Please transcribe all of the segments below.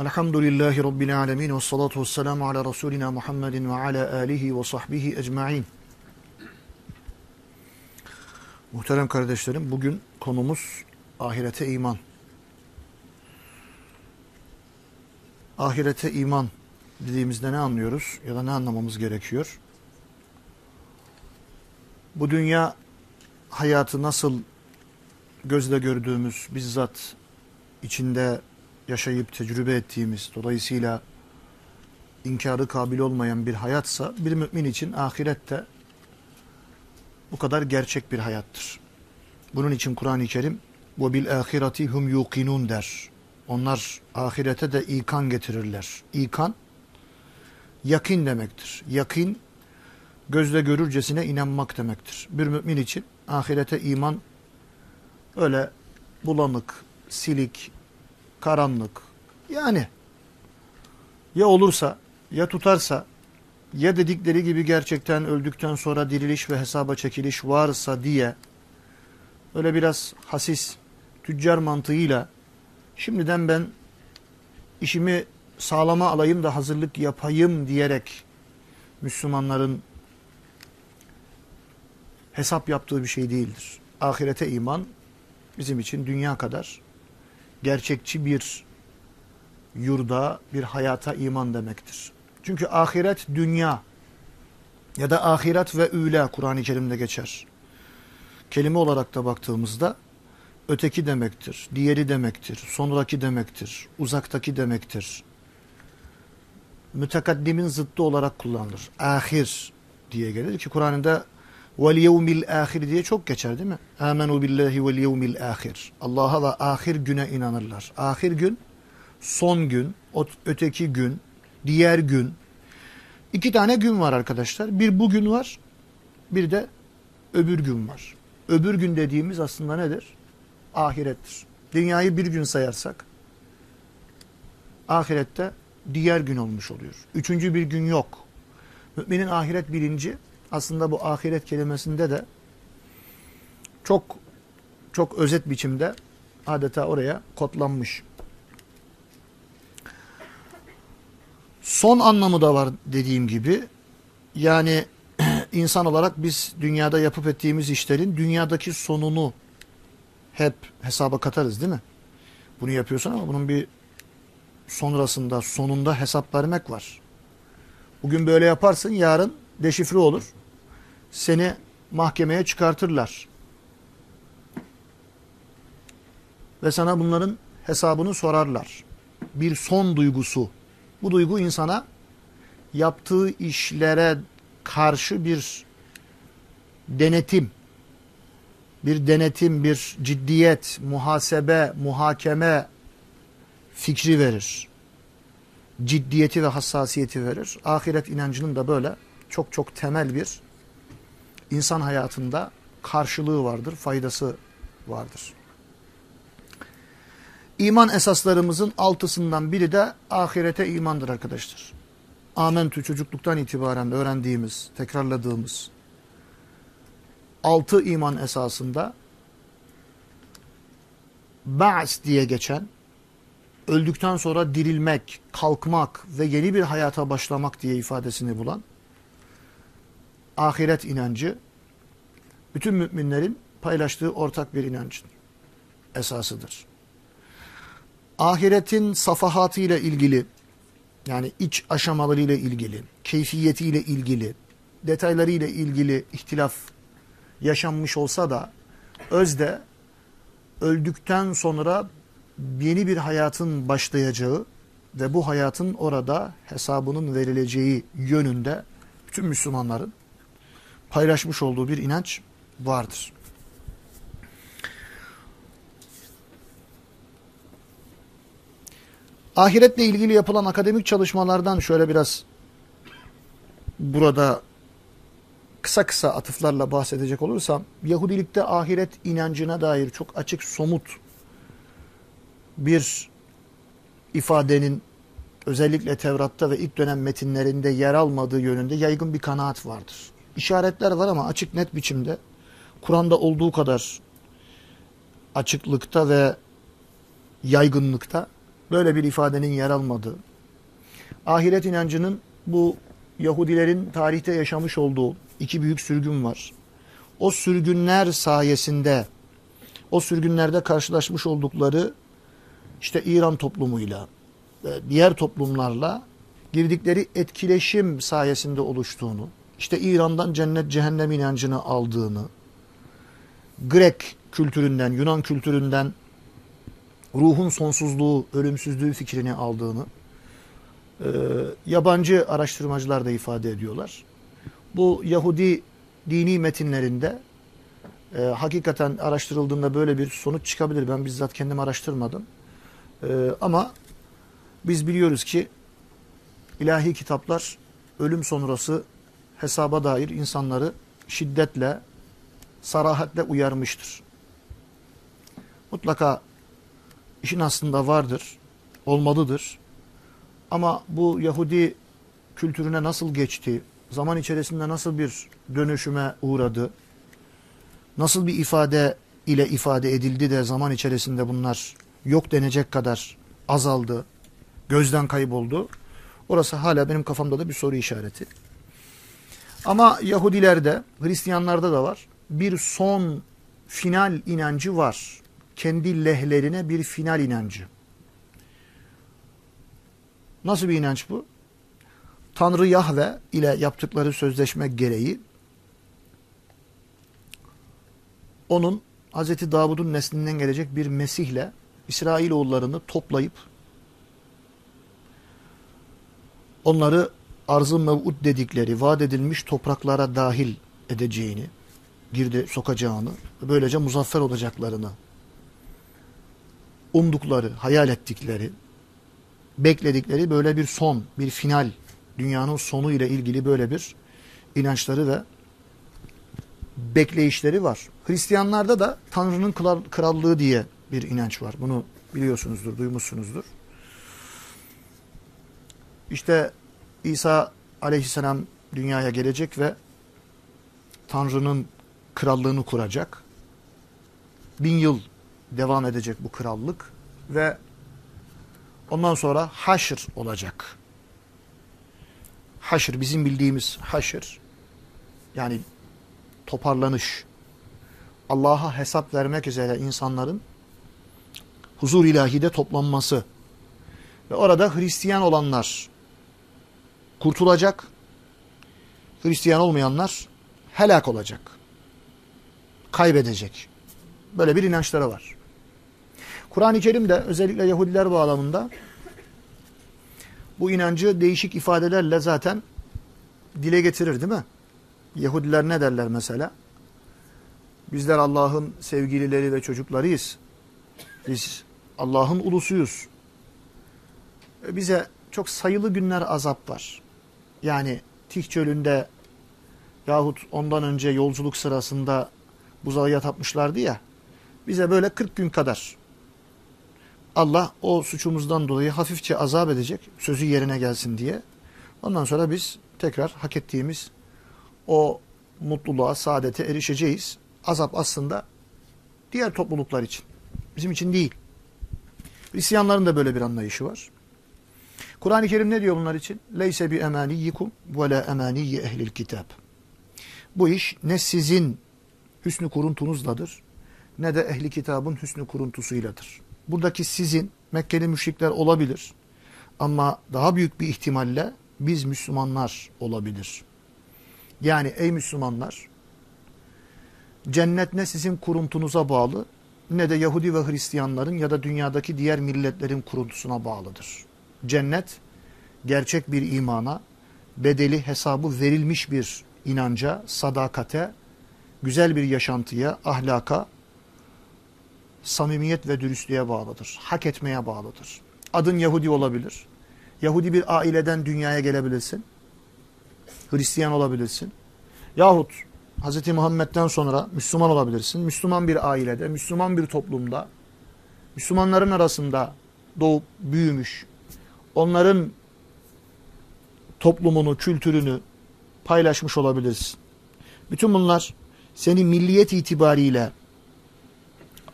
Elhamdülillahi Rabbil alemin ve salatu ve selamu ala Resulina Muhammedin ve ala alihi ve sahbihi ecma'in. Muhterem kardeşlerim bugün konumuz ahirete iman. Ahirete iman dediğimizde ne anlıyoruz ya da ne anlamamız gerekiyor? Bu dünya hayatı nasıl gözle gördüğümüz, bizzat içinde yaşayıp tecrübe ettiğimiz, dolayısıyla inkarı kabil olmayan bir hayatsa bir mümin için ahirette bu kadar gerçek bir hayattır. Bunun için Kur'an-ı Kerim bil ahireti hum yuqinun der. Onlar ahirete de ikan getirirler. İkan yakin demektir. Yakin gözle görürcesine inanmak demektir. Bir mümin için ahirete iman öyle bulanık, silik, karanlık. Yani ya olursa ya tutarsa ya dedikleri gibi gerçekten öldükten sonra diriliş ve hesaba çekiliş varsa diye öyle biraz hasis tüccar mantığıyla şimdiden ben işimi sağlama alayım da hazırlık yapayım diyerek Müslümanların hesap yaptığı bir şey değildir. Ahirete iman bizim için dünya kadar gerçekçi bir yurda, bir hayata iman demektir. Çünkü ahiret dünya ya da ahiret ve üle Kur'an-ı Kerim'de geçer. Kelime olarak da baktığımızda öteki demektir, diğeri demektir, sonraki demektir, uzaktaki demektir. Mütekaddimin zıttı olarak kullanılır. Ahir diye gelir ki Kur'an'da vel yevmil ahir diye çok geçer değil mi? Amenu billahi vel yevmil ahir. Allah'a ve ahir güne inanırlar. Ahir gün, son gün, öteki gün, diğer gün. İki tane gün var arkadaşlar. Bir bugün var, bir de öbür gün var. Öbür gün dediğimiz aslında nedir? Ahirettir. Dünyayı bir gün sayarsak, ahirette diğer gün olmuş oluyor. Üçüncü bir gün yok. Müminin ahiret bilinci aslında bu ahiret kelimesinde de çok çok özet biçimde adeta oraya kodlanmış. Son anlamı da var dediğim gibi. Yani insan olarak biz dünyada yapıp ettiğimiz işlerin dünyadaki sonunu hep hesaba katarız değil mi? Bunu yapıyorsun ama bunun bir sonrasında, sonunda hesap vermek var. Bugün böyle yaparsın, yarın deşifre olur seni mahkemeye çıkartırlar. Ve sana bunların hesabını sorarlar. Bir son duygusu. Bu duygu insana yaptığı işlere karşı bir denetim, bir denetim, bir ciddiyet, muhasebe, muhakeme fikri verir. Ciddiyeti ve hassasiyeti verir. Ahiret inancının da böyle çok çok temel bir insan hayatında karşılığı vardır, faydası vardır. İman esaslarımızın altısından biri de ahirete imandır arkadaşlar. Amentü çocukluktan itibaren öğrendiğimiz, tekrarladığımız altı iman esasında Ba's diye geçen öldükten sonra dirilmek, kalkmak ve yeni bir hayata başlamak diye ifadesini bulan ahiret inancı bütün müminlerin paylaştığı ortak bir inancın esasıdır. Ahiretin safahatıyla ilgili yani iç aşamalarıyla ilgili, keyfiyetiyle ilgili, detaylarıyla ilgili ihtilaf yaşanmış olsa da özde öldükten sonra yeni bir hayatın başlayacağı ve bu hayatın orada hesabının verileceği yönünde bütün Müslümanların paylaşmış olduğu bir inanç vardır. Ahiretle ilgili yapılan akademik çalışmalardan şöyle biraz burada kısa kısa atıflarla bahsedecek olursam Yahudilikte ahiret inancına dair çok açık somut bir ifadenin özellikle Tevrat'ta ve ilk dönem metinlerinde yer almadığı yönünde yaygın bir kanaat vardır işaretler var ama açık net biçimde Kur'an'da olduğu kadar açıklıkta ve yaygınlıkta böyle bir ifadenin yer almadığı, ahiret inancının bu Yahudilerin tarihte yaşamış olduğu iki büyük sürgün var. O sürgünler sayesinde, o sürgünlerde karşılaşmış oldukları işte İran toplumuyla, diğer toplumlarla girdikleri etkileşim sayesinde oluştuğunu, işte İran'dan cennet cehennem inancını aldığını, Grek kültüründen, Yunan kültüründen ruhun sonsuzluğu, ölümsüzlüğü fikrini aldığını e, yabancı araştırmacılar da ifade ediyorlar. Bu Yahudi dini metinlerinde e, hakikaten araştırıldığında böyle bir sonuç çıkabilir. Ben bizzat kendim araştırmadım. E, ama biz biliyoruz ki ilahi kitaplar ölüm sonrası hesaba dair insanları şiddetle, sarahatle uyarmıştır. Mutlaka işin aslında vardır, olmalıdır. Ama bu Yahudi kültürüne nasıl geçti, zaman içerisinde nasıl bir dönüşüme uğradı, nasıl bir ifade ile ifade edildi de zaman içerisinde bunlar yok denecek kadar azaldı, gözden kayboldu. Orası hala benim kafamda da bir soru işareti. Ama Yahudilerde, Hristiyanlarda da var. Bir son final inancı var. Kendi lehlerine bir final inancı. Nasıl bir inanç bu? Tanrı Yahve ile yaptıkları sözleşme gereği onun Hz. Davud'un neslinden gelecek bir Mesih'le İsrailoğullarını toplayıp onları arz-ı mev'ud dedikleri vaat edilmiş topraklara dahil edeceğini, girdi sokacağını, böylece muzaffer olacaklarını umdukları, hayal ettikleri, bekledikleri böyle bir son, bir final, dünyanın sonu ile ilgili böyle bir inançları ve bekleyişleri var. Hristiyanlarda da Tanrı'nın krallığı diye bir inanç var. Bunu biliyorsunuzdur, duymuşsunuzdur. İşte İsa aleyhisselam dünyaya gelecek ve Tanrı'nın krallığını kuracak. Bin yıl devam edecek bu krallık ve ondan sonra haşr olacak. Haşr bizim bildiğimiz haşr yani toparlanış. Allah'a hesap vermek üzere insanların huzur ilahide toplanması ve orada Hristiyan olanlar kurtulacak. Hristiyan olmayanlar helak olacak. Kaybedecek. Böyle bir inançları var. Kur'an-ı Kerim'de özellikle Yahudiler bağlamında bu inancı değişik ifadelerle zaten dile getirir değil mi? Yahudiler ne derler mesela? Bizler Allah'ın sevgilileri ve çocuklarıyız. Biz Allah'ın ulusuyuz. Bize çok sayılı günler azap var. Yani Tih çölünde yahut ondan önce yolculuk sırasında buzağıya tapmışlardı ya. Bize böyle 40 gün kadar Allah o suçumuzdan dolayı hafifçe azap edecek sözü yerine gelsin diye. Ondan sonra biz tekrar hak ettiğimiz o mutluluğa, saadete erişeceğiz. Azap aslında diğer topluluklar için. Bizim için değil. Hristiyanların da böyle bir anlayışı var. Kur'an-ı Kerim ne diyor bunlar için? Leyse bi emaniyyikum ve la emaniyyi ehlil kitab. Bu iş ne sizin hüsnü kuruntunuzladır ne de ehli kitabın hüsnü kuruntusuyladır. Buradaki sizin Mekkeli müşrikler olabilir ama daha büyük bir ihtimalle biz Müslümanlar olabilir. Yani ey Müslümanlar cennet ne sizin kuruntunuza bağlı ne de Yahudi ve Hristiyanların ya da dünyadaki diğer milletlerin kuruntusuna bağlıdır. Cennet gerçek bir imana, bedeli hesabı verilmiş bir inanca, sadakate, güzel bir yaşantıya, ahlaka, samimiyet ve dürüstlüğe bağlıdır. Hak etmeye bağlıdır. Adın Yahudi olabilir. Yahudi bir aileden dünyaya gelebilirsin. Hristiyan olabilirsin. Yahut Hz. Muhammed'den sonra Müslüman olabilirsin. Müslüman bir ailede, Müslüman bir toplumda, Müslümanların arasında doğup büyümüş, onların toplumunu, kültürünü paylaşmış olabilirsin. Bütün bunlar seni milliyet itibariyle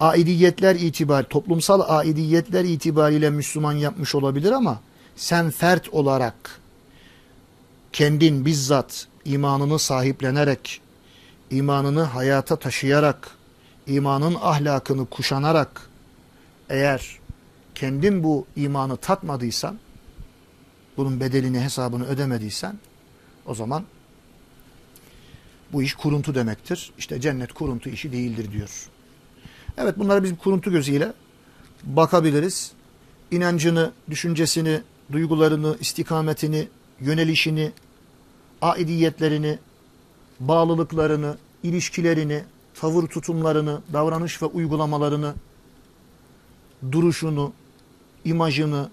aidiyetler itibar, toplumsal aidiyetler itibariyle Müslüman yapmış olabilir ama sen fert olarak kendin bizzat imanını sahiplenerek, imanını hayata taşıyarak, imanın ahlakını kuşanarak eğer kendin bu imanı tatmadıysan, bunun bedelini hesabını ödemediysen o zaman bu iş kuruntu demektir. İşte cennet kuruntu işi değildir diyor. Evet bunlara biz kuruntu gözüyle bakabiliriz. İnancını, düşüncesini, duygularını, istikametini, yönelişini, aidiyetlerini, bağlılıklarını, ilişkilerini, tavır tutumlarını, davranış ve uygulamalarını, duruşunu, imajını,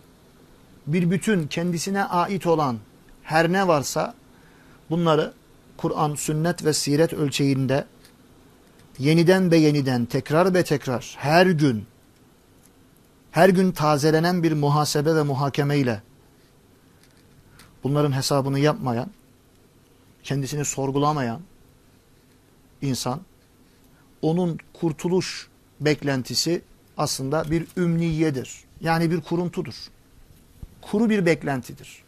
bir bütün kendisine ait olan her ne varsa bunları Kur'an, sünnet ve siret ölçeğinde yeniden ve yeniden, tekrar ve tekrar, her gün, her gün tazelenen bir muhasebe ve muhakeme ile bunların hesabını yapmayan, kendisini sorgulamayan insan, onun kurtuluş beklentisi aslında bir ümniyedir. Yani bir kuruntudur. Kuru bir beklentidir.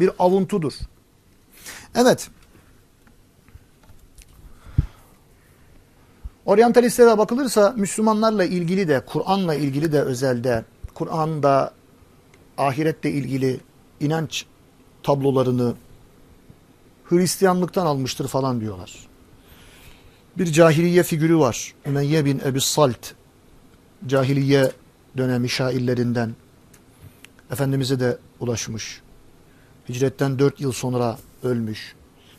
Bir avuntudur. Evet. Oryantalistlere bakılırsa Müslümanlarla ilgili de, Kur'an'la ilgili de özelde, Kur'an'da ahiretle ilgili inanç tablolarını Hristiyanlıktan almıştır falan diyorlar. Bir cahiliye figürü var. Ümeyye bin Ebi Salt. Cahiliye dönemi şairlerinden. Efendimiz'e de ulaşmış. Hicretten dört yıl sonra ölmüş.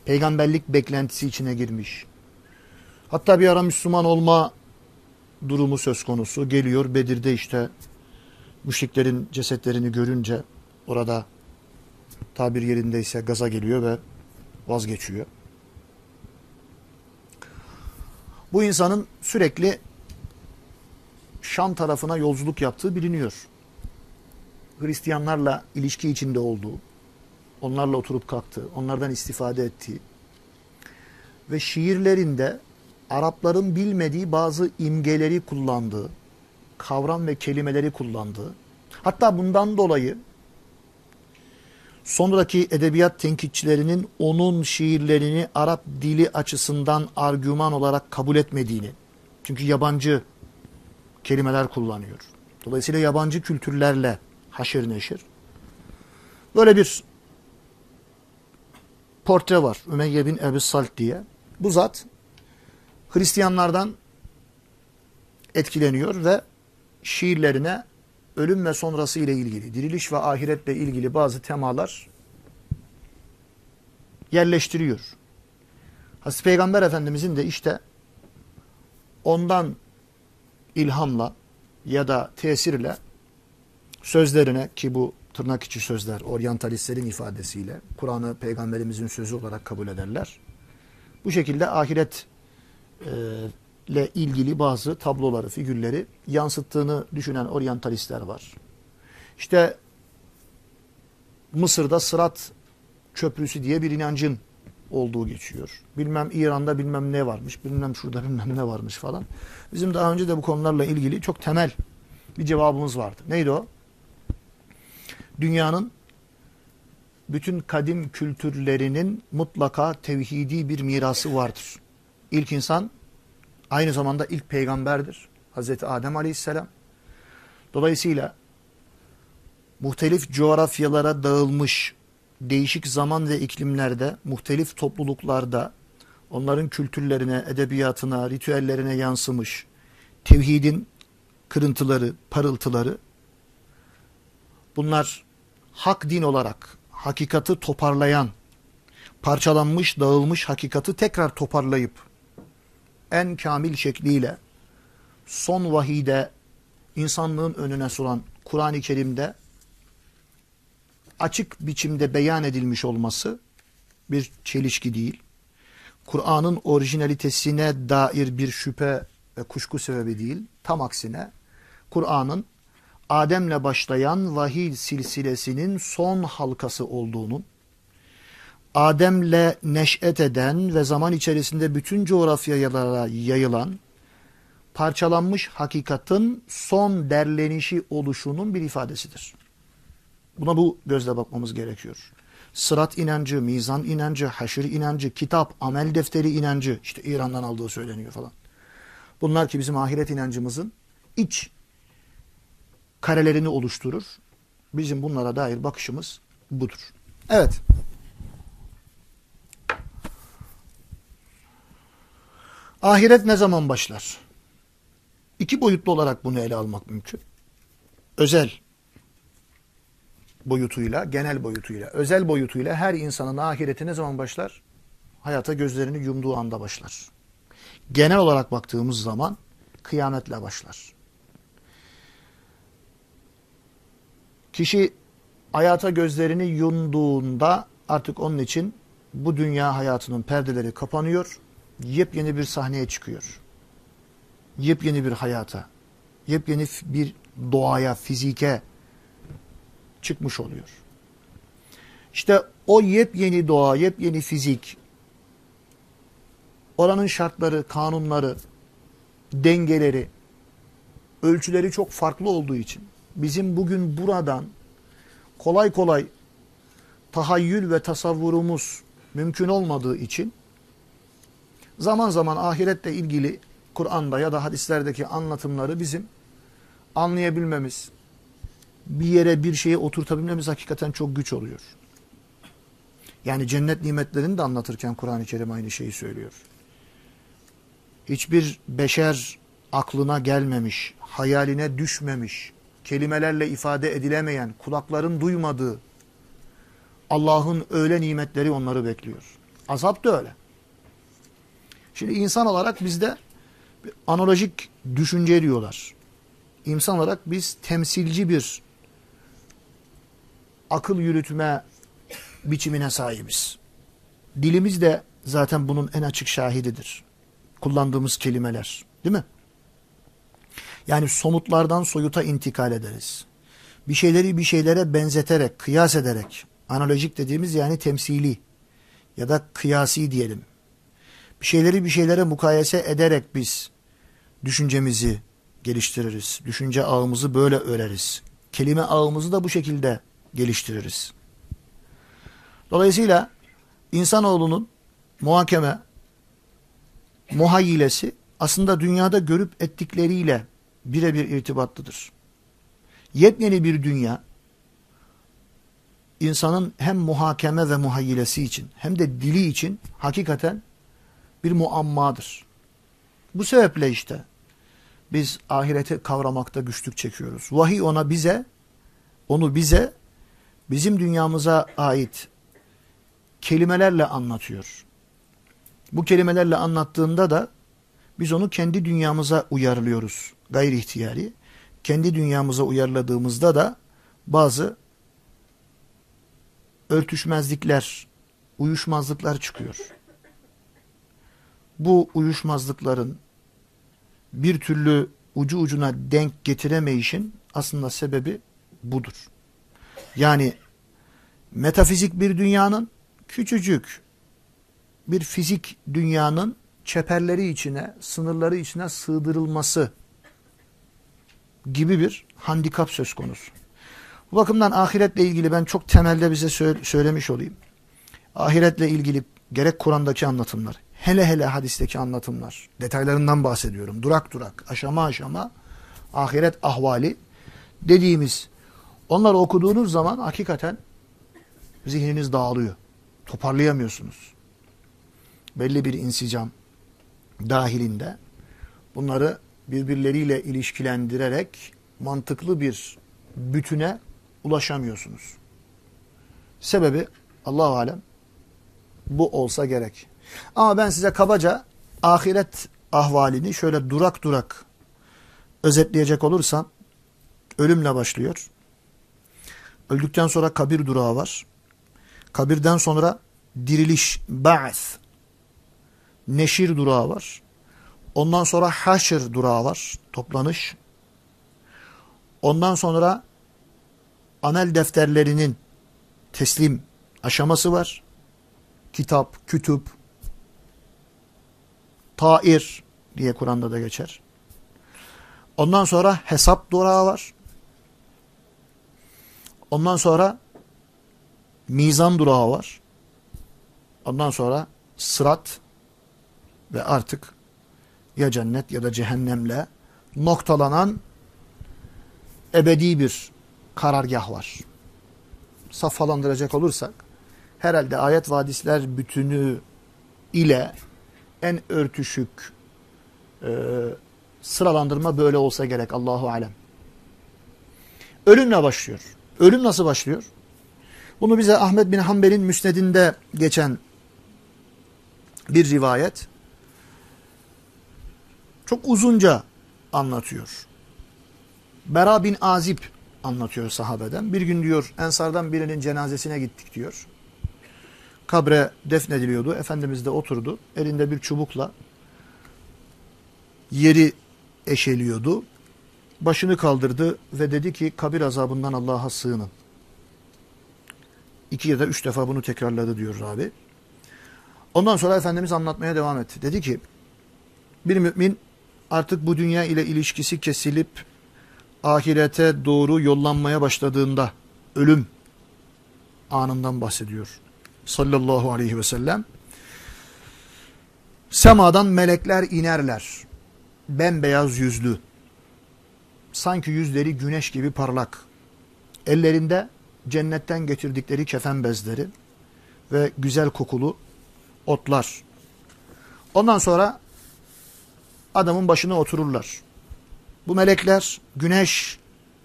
Peygamberlik beklentisi içine girmiş. Hatta bir ara Müslüman olma durumu söz konusu. Geliyor Bedir'de işte müşriklerin cesetlerini görünce orada tabir yerindeyse gaza geliyor ve vazgeçiyor. Bu insanın sürekli Şam tarafına yolculuk yaptığı biliniyor. Hristiyanlarla ilişki içinde olduğu, onlarla oturup kalktı, onlardan istifade ettiği ve şiirlerinde Arapların bilmediği bazı imgeleri kullandığı, kavram ve kelimeleri kullandığı, hatta bundan dolayı sonraki edebiyat tenkitçilerinin onun şiirlerini Arap dili açısından argüman olarak kabul etmediğini, çünkü yabancı kelimeler kullanıyor. Dolayısıyla yabancı kültürlerle haşır neşir. Böyle bir portre var. Ümeyye bin Ebi Salt diye. Bu zat Hristiyanlardan etkileniyor ve şiirlerine ölüm ve sonrası ile ilgili, diriliş ve ahiretle ilgili bazı temalar yerleştiriyor. Hazreti Peygamber Efendimizin de işte ondan ilhamla ya da tesirle sözlerine ki bu tırnak içi sözler oryantalistlerin ifadesiyle Kur'an'ı peygamberimizin sözü olarak kabul ederler. Bu şekilde ahiret e, ile ilgili bazı tabloları, figürleri yansıttığını düşünen oryantalistler var. İşte Mısır'da Sırat Köprüsü diye bir inancın olduğu geçiyor. Bilmem İran'da bilmem ne varmış, bilmem şurada bilmem ne varmış falan. Bizim daha önce de bu konularla ilgili çok temel bir cevabımız vardı. Neydi o? Dünyanın bütün kadim kültürlerinin mutlaka tevhidi bir mirası vardır. İlk insan aynı zamanda ilk peygamberdir. Hazreti Adem Aleyhisselam. Dolayısıyla muhtelif coğrafyalara dağılmış değişik zaman ve iklimlerde, muhtelif topluluklarda onların kültürlerine, edebiyatına, ritüellerine yansımış tevhidin kırıntıları, parıltıları bunlar hak din olarak hakikati toparlayan, parçalanmış, dağılmış hakikati tekrar toparlayıp en kamil şekliyle son vahide insanlığın önüne sunan Kur'an-ı Kerim'de açık biçimde beyan edilmiş olması bir çelişki değil. Kur'an'ın orijinalitesine dair bir şüphe ve kuşku sebebi değil. Tam aksine Kur'an'ın Adem'le başlayan vahiy silsilesinin son halkası olduğunun, Adem'le neş'et eden ve zaman içerisinde bütün coğrafyalara yayılan, parçalanmış hakikatin son derlenişi oluşunun bir ifadesidir. Buna bu gözle bakmamız gerekiyor. Sırat inancı, mizan inancı, haşir inancı, kitap, amel defteri inancı, işte İran'dan aldığı söyleniyor falan. Bunlar ki bizim ahiret inancımızın iç karelerini oluşturur. Bizim bunlara dair bakışımız budur. Evet. Ahiret ne zaman başlar? İki boyutlu olarak bunu ele almak mümkün. Özel boyutuyla, genel boyutuyla, özel boyutuyla her insanın ahireti ne zaman başlar? Hayata gözlerini yumduğu anda başlar. Genel olarak baktığımız zaman kıyametle başlar. Kişi hayata gözlerini yumduğunda artık onun için bu dünya hayatının perdeleri kapanıyor, yepyeni bir sahneye çıkıyor. Yepyeni bir hayata, yepyeni bir doğaya, fizike çıkmış oluyor. İşte o yepyeni doğa, yepyeni fizik, oranın şartları, kanunları, dengeleri, ölçüleri çok farklı olduğu için bizim bugün buradan kolay kolay tahayyül ve tasavvurumuz mümkün olmadığı için zaman zaman ahiretle ilgili Kur'an'da ya da hadislerdeki anlatımları bizim anlayabilmemiz, bir yere bir şeye oturtabilmemiz hakikaten çok güç oluyor. Yani cennet nimetlerini de anlatırken Kur'an-ı Kerim aynı şeyi söylüyor. Hiçbir beşer aklına gelmemiş, hayaline düşmemiş, kelimelerle ifade edilemeyen, kulakların duymadığı Allah'ın öyle nimetleri onları bekliyor. Azap da öyle. Şimdi insan olarak bizde analojik düşünce diyorlar. İnsan olarak biz temsilci bir akıl yürütme biçimine sahibiz. Dilimiz de zaten bunun en açık şahididir. Kullandığımız kelimeler. Değil mi? Yani somutlardan soyuta intikal ederiz. Bir şeyleri bir şeylere benzeterek, kıyas ederek, analojik dediğimiz yani temsili ya da kıyasi diyelim. Bir şeyleri bir şeylere mukayese ederek biz düşüncemizi geliştiririz. Düşünce ağımızı böyle öreriz. Kelime ağımızı da bu şekilde geliştiririz. Dolayısıyla insanoğlunun muhakeme, muhayyilesi aslında dünyada görüp ettikleriyle birebir irtibatlıdır. Yepyeni bir dünya insanın hem muhakeme ve muhayyilesi için hem de dili için hakikaten bir muammadır. Bu sebeple işte biz ahireti kavramakta güçlük çekiyoruz. Vahiy ona bize, onu bize, bizim dünyamıza ait kelimelerle anlatıyor. Bu kelimelerle anlattığında da biz onu kendi dünyamıza uyarlıyoruz gayri ihtiyari. Kendi dünyamıza uyarladığımızda da bazı örtüşmezlikler, uyuşmazlıklar çıkıyor. Bu uyuşmazlıkların bir türlü ucu ucuna denk getiremeyişin aslında sebebi budur. Yani metafizik bir dünyanın küçücük bir fizik dünyanın çeperleri içine, sınırları içine sığdırılması gibi bir handikap söz konusu. Bu bakımdan ahiretle ilgili ben çok temelde bize söylemiş olayım. Ahiretle ilgili gerek Kur'an'daki anlatımlar, hele hele hadisteki anlatımlar, detaylarından bahsediyorum. Durak durak, aşama aşama ahiret ahvali dediğimiz onları okuduğunuz zaman hakikaten zihniniz dağılıyor. Toparlayamıyorsunuz. Belli bir insicam dahilinde bunları birbirleriyle ilişkilendirerek mantıklı bir bütüne ulaşamıyorsunuz. Sebebi Allah alem bu olsa gerek. Ama ben size kabaca ahiret ahvalini şöyle durak durak özetleyecek olursam ölümle başlıyor. Öldükten sonra kabir durağı var. Kabirden sonra diriliş, ba'th, neşir durağı var. Ondan sonra haşr durağı var. Toplanış. Ondan sonra amel defterlerinin teslim aşaması var. Kitap, kütüp, tair diye Kur'an'da da geçer. Ondan sonra hesap durağı var. Ondan sonra mizan durağı var. Ondan sonra sırat ve artık ya cennet ya da cehennemle noktalanan ebedi bir karargah var. Safhalandıracak olursak herhalde ayet vadisler bütünü ile en örtüşük e, sıralandırma böyle olsa gerek Allahu alem. Ölümle başlıyor. Ölüm nasıl başlıyor? Bunu bize Ahmet bin Hanbel'in müsnedinde geçen bir rivayet çok uzunca anlatıyor. Bera bin Azib anlatıyor sahabeden. Bir gün diyor Ensardan birinin cenazesine gittik diyor. Kabre defnediliyordu. Efendimiz de oturdu. Elinde bir çubukla yeri eşeliyordu. Başını kaldırdı ve dedi ki kabir azabından Allah'a sığının. İki ya da üç defa bunu tekrarladı diyor Rabi. Ondan sonra Efendimiz anlatmaya devam etti. Dedi ki bir mümin artık bu dünya ile ilişkisi kesilip ahirete doğru yollanmaya başladığında ölüm anından bahsediyor. Sallallahu aleyhi ve sellem. Semadan melekler inerler. Bembeyaz yüzlü. Sanki yüzleri güneş gibi parlak. Ellerinde cennetten getirdikleri kefen bezleri ve güzel kokulu otlar. Ondan sonra adamın başına otururlar. Bu melekler güneş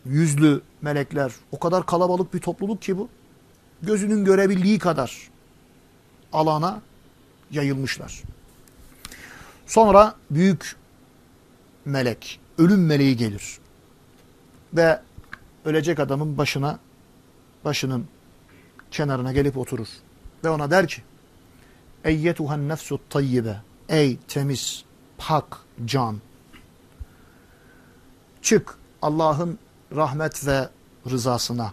yüzlü melekler. O kadar kalabalık bir topluluk ki bu. Gözünün görebildiği kadar alana yayılmışlar. Sonra büyük melek, ölüm meleği gelir. Ve ölecek adamın başına, başının kenarına gelip oturur. Ve ona der ki, Eyyetuhan nefsu tayyibe, ey temiz, pak, can. Çık Allah'ın rahmet ve rızasına.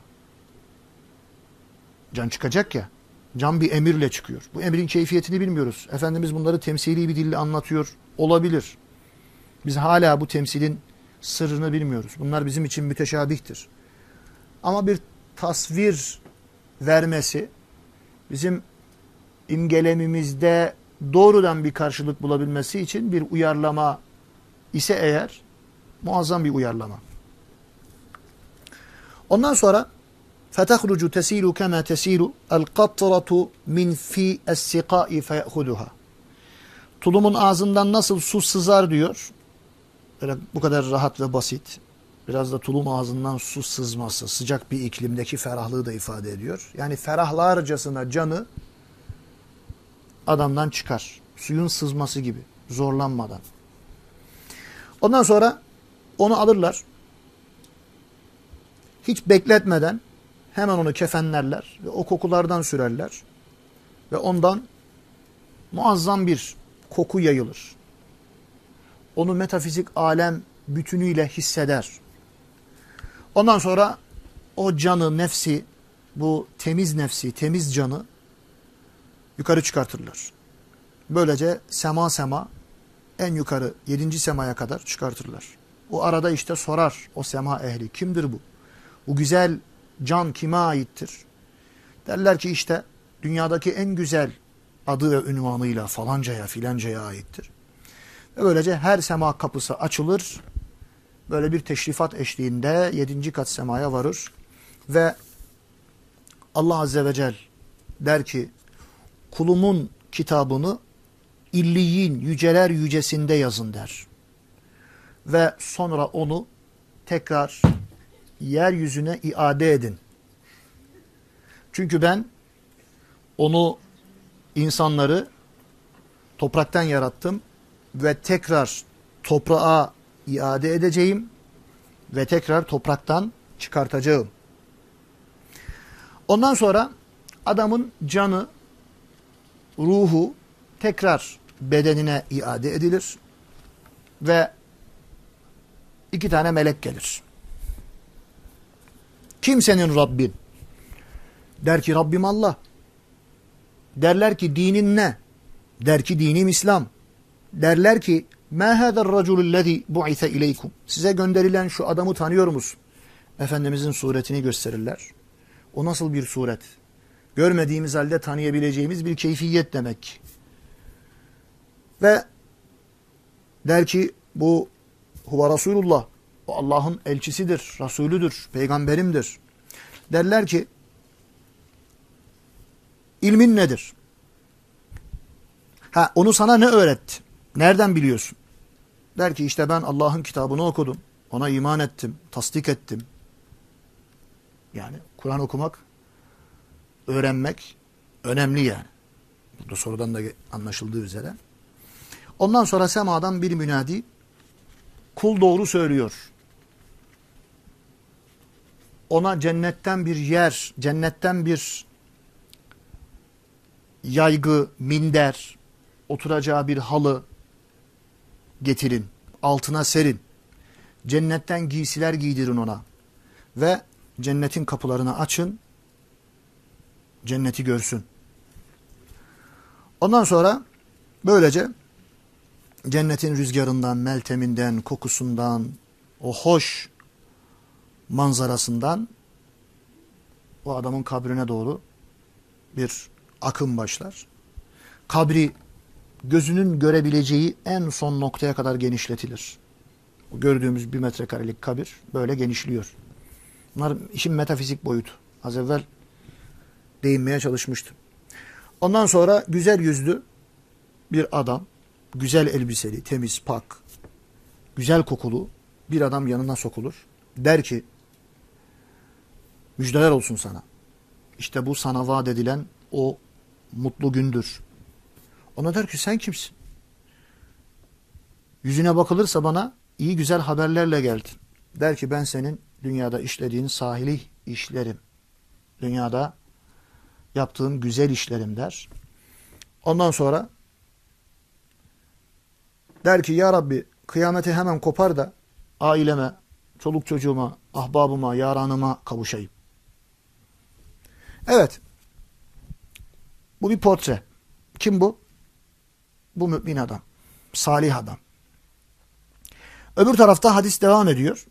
Can çıkacak ya. Can bir emirle çıkıyor. Bu emrin keyfiyetini bilmiyoruz. Efendimiz bunları temsili bir dille anlatıyor. Olabilir. Biz hala bu temsilin sırrını bilmiyoruz. Bunlar bizim için müteşabihtir. Ama bir tasvir vermesi bizim imgelemimizde doğrudan bir karşılık bulabilmesi için bir uyarlama ise eğer muazzam bir uyarlama. Ondan sonra فَتَخْرُجُ تَسِيلُ كَمَا تَسِيلُ الْقَطْرَةُ مِنْ فِي السِّقَاءِ فَيَأْخُذُهَا Tulumun ağzından nasıl su sızar diyor. Böyle bu kadar rahat ve basit. Biraz da tulum ağzından su sızması, sıcak bir iklimdeki ferahlığı da ifade ediyor. Yani ferahlarcasına canı adamdan çıkar. Suyun sızması gibi zorlanmadan. Ondan sonra onu alırlar. Hiç bekletmeden hemen onu kefenlerler ve o kokulardan sürerler. Ve ondan muazzam bir koku yayılır. Onu metafizik alem bütünüyle hisseder. Ondan sonra o canı, nefsi, bu temiz nefsi, temiz canı yukarı çıkartırlar. Böylece sema sema en yukarı yedinci semaya kadar çıkartırlar. O arada işte sorar o sema ehli kimdir bu? Bu güzel can kime aittir? Derler ki işte dünyadaki en güzel adı ve ünvanıyla falancaya filancaya aittir. Ve böylece her sema kapısı açılır. Böyle bir teşrifat eşliğinde yedinci kat semaya varır. Ve Allah Azze ve Celle der ki kulumun kitabını illiyin yüceler yücesinde yazın der. Ve sonra onu tekrar yeryüzüne iade edin. Çünkü ben onu insanları topraktan yarattım ve tekrar toprağa iade edeceğim ve tekrar topraktan çıkartacağım. Ondan sonra adamın canı, ruhu tekrar bedenine iade edilir ve iki tane melek gelir. Kimsenin Rabbin der ki Rabbim Allah. Derler ki dinin ne? Der ki dinim İslam. Derler ki ma hadar raculellezî bu'ise ileykum. Size gönderilen şu adamı tanıyor musun? Efendimizin suretini gösterirler. O nasıl bir suret? Görmediğimiz halde tanıyabileceğimiz bir keyfiyet demek. Ve der ki bu huve Resulullah. O Allah'ın elçisidir, Resulüdür, peygamberimdir. Derler ki ilmin nedir? Ha onu sana ne öğretti? Nereden biliyorsun? Der ki işte ben Allah'ın kitabını okudum. Ona iman ettim, tasdik ettim. Yani Kur'an okumak, öğrenmek önemli yani. Burada sorudan da anlaşıldığı üzere. Ondan sonra semadan bir münadi kul doğru söylüyor. Ona cennetten bir yer, cennetten bir yaygı, minder, oturacağı bir halı getirin. Altına serin. Cennetten giysiler giydirin ona. Ve cennetin kapılarını açın. Cenneti görsün. Ondan sonra böylece cennetin rüzgarından, melteminden, kokusundan, o hoş manzarasından o adamın kabrine doğru bir akım başlar. Kabri gözünün görebileceği en son noktaya kadar genişletilir. O gördüğümüz bir metrekarelik kabir böyle genişliyor. Bunlar işin metafizik boyutu. Az evvel değinmeye çalışmıştım. Ondan sonra güzel yüzlü bir adam, güzel elbiseli, temiz, pak, güzel kokulu bir adam yanına sokulur. Der ki, müjdeler olsun sana. İşte bu sana vaat edilen o mutlu gündür. Ona der ki sen kimsin? Yüzüne bakılırsa bana iyi güzel haberlerle geldin. Der ki ben senin dünyada işlediğin sahili işlerim. Dünyada yaptığın güzel işlerim der. Ondan sonra der ki ya Rabbi kıyameti hemen kopar da aileme, çoluk çocuğuma, ahbabıma, yaranıma kavuşayım. Evet. Bu bir portre. Kim bu? Bu mümin adam. Salih adam. Öbür tarafta hadis devam ediyor.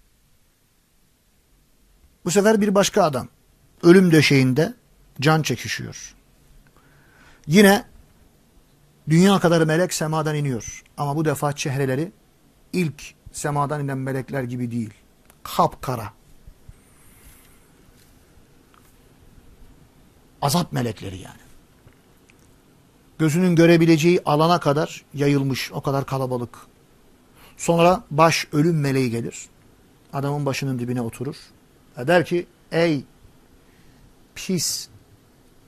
Bu sefer bir başka adam. Ölüm döşeğinde can çekişiyor. Yine dünya kadar melek semadan iniyor. Ama bu defa çehreleri ilk semadan inen melekler gibi değil. Kapkara. Azap melekleri yani. Gözünün görebileceği alana kadar yayılmış. O kadar kalabalık. Sonra baş ölüm meleği gelir. Adamın başının dibine oturur. Der ki ey pis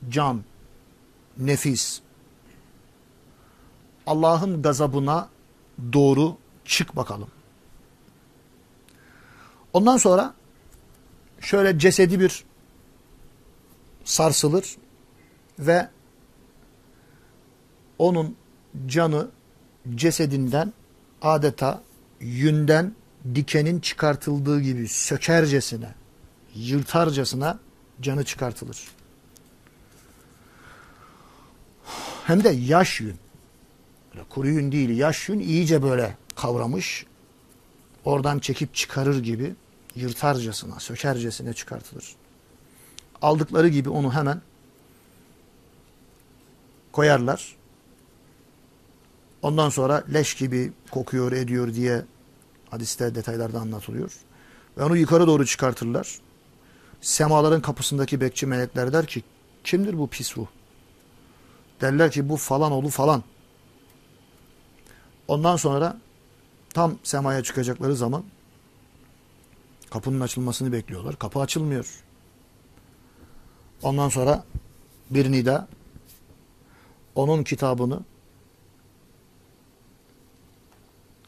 can, nefis Allah'ın gazabına doğru çık bakalım. Ondan sonra şöyle cesedi bir sarsılır ve onun canı cesedinden adeta yünden dikenin çıkartıldığı gibi sökercesine, yırtarcasına canı çıkartılır. Hem de yaş yün. Böyle kuru yün değil, yaş yün iyice böyle kavramış. Oradan çekip çıkarır gibi yırtarcasına, sökercesine çıkartılır. Aldıkları gibi onu hemen koyarlar. Ondan sonra leş gibi kokuyor, ediyor diye hadiste detaylarda anlatılıyor. Ve onu yukarı doğru çıkartırlar. Semaların kapısındaki bekçi melekler der ki kimdir bu pis ruh? Derler ki bu falan oğlu falan. Ondan sonra tam semaya çıkacakları zaman kapının açılmasını bekliyorlar. Kapı açılmıyor. Ondan sonra bir nida onun kitabını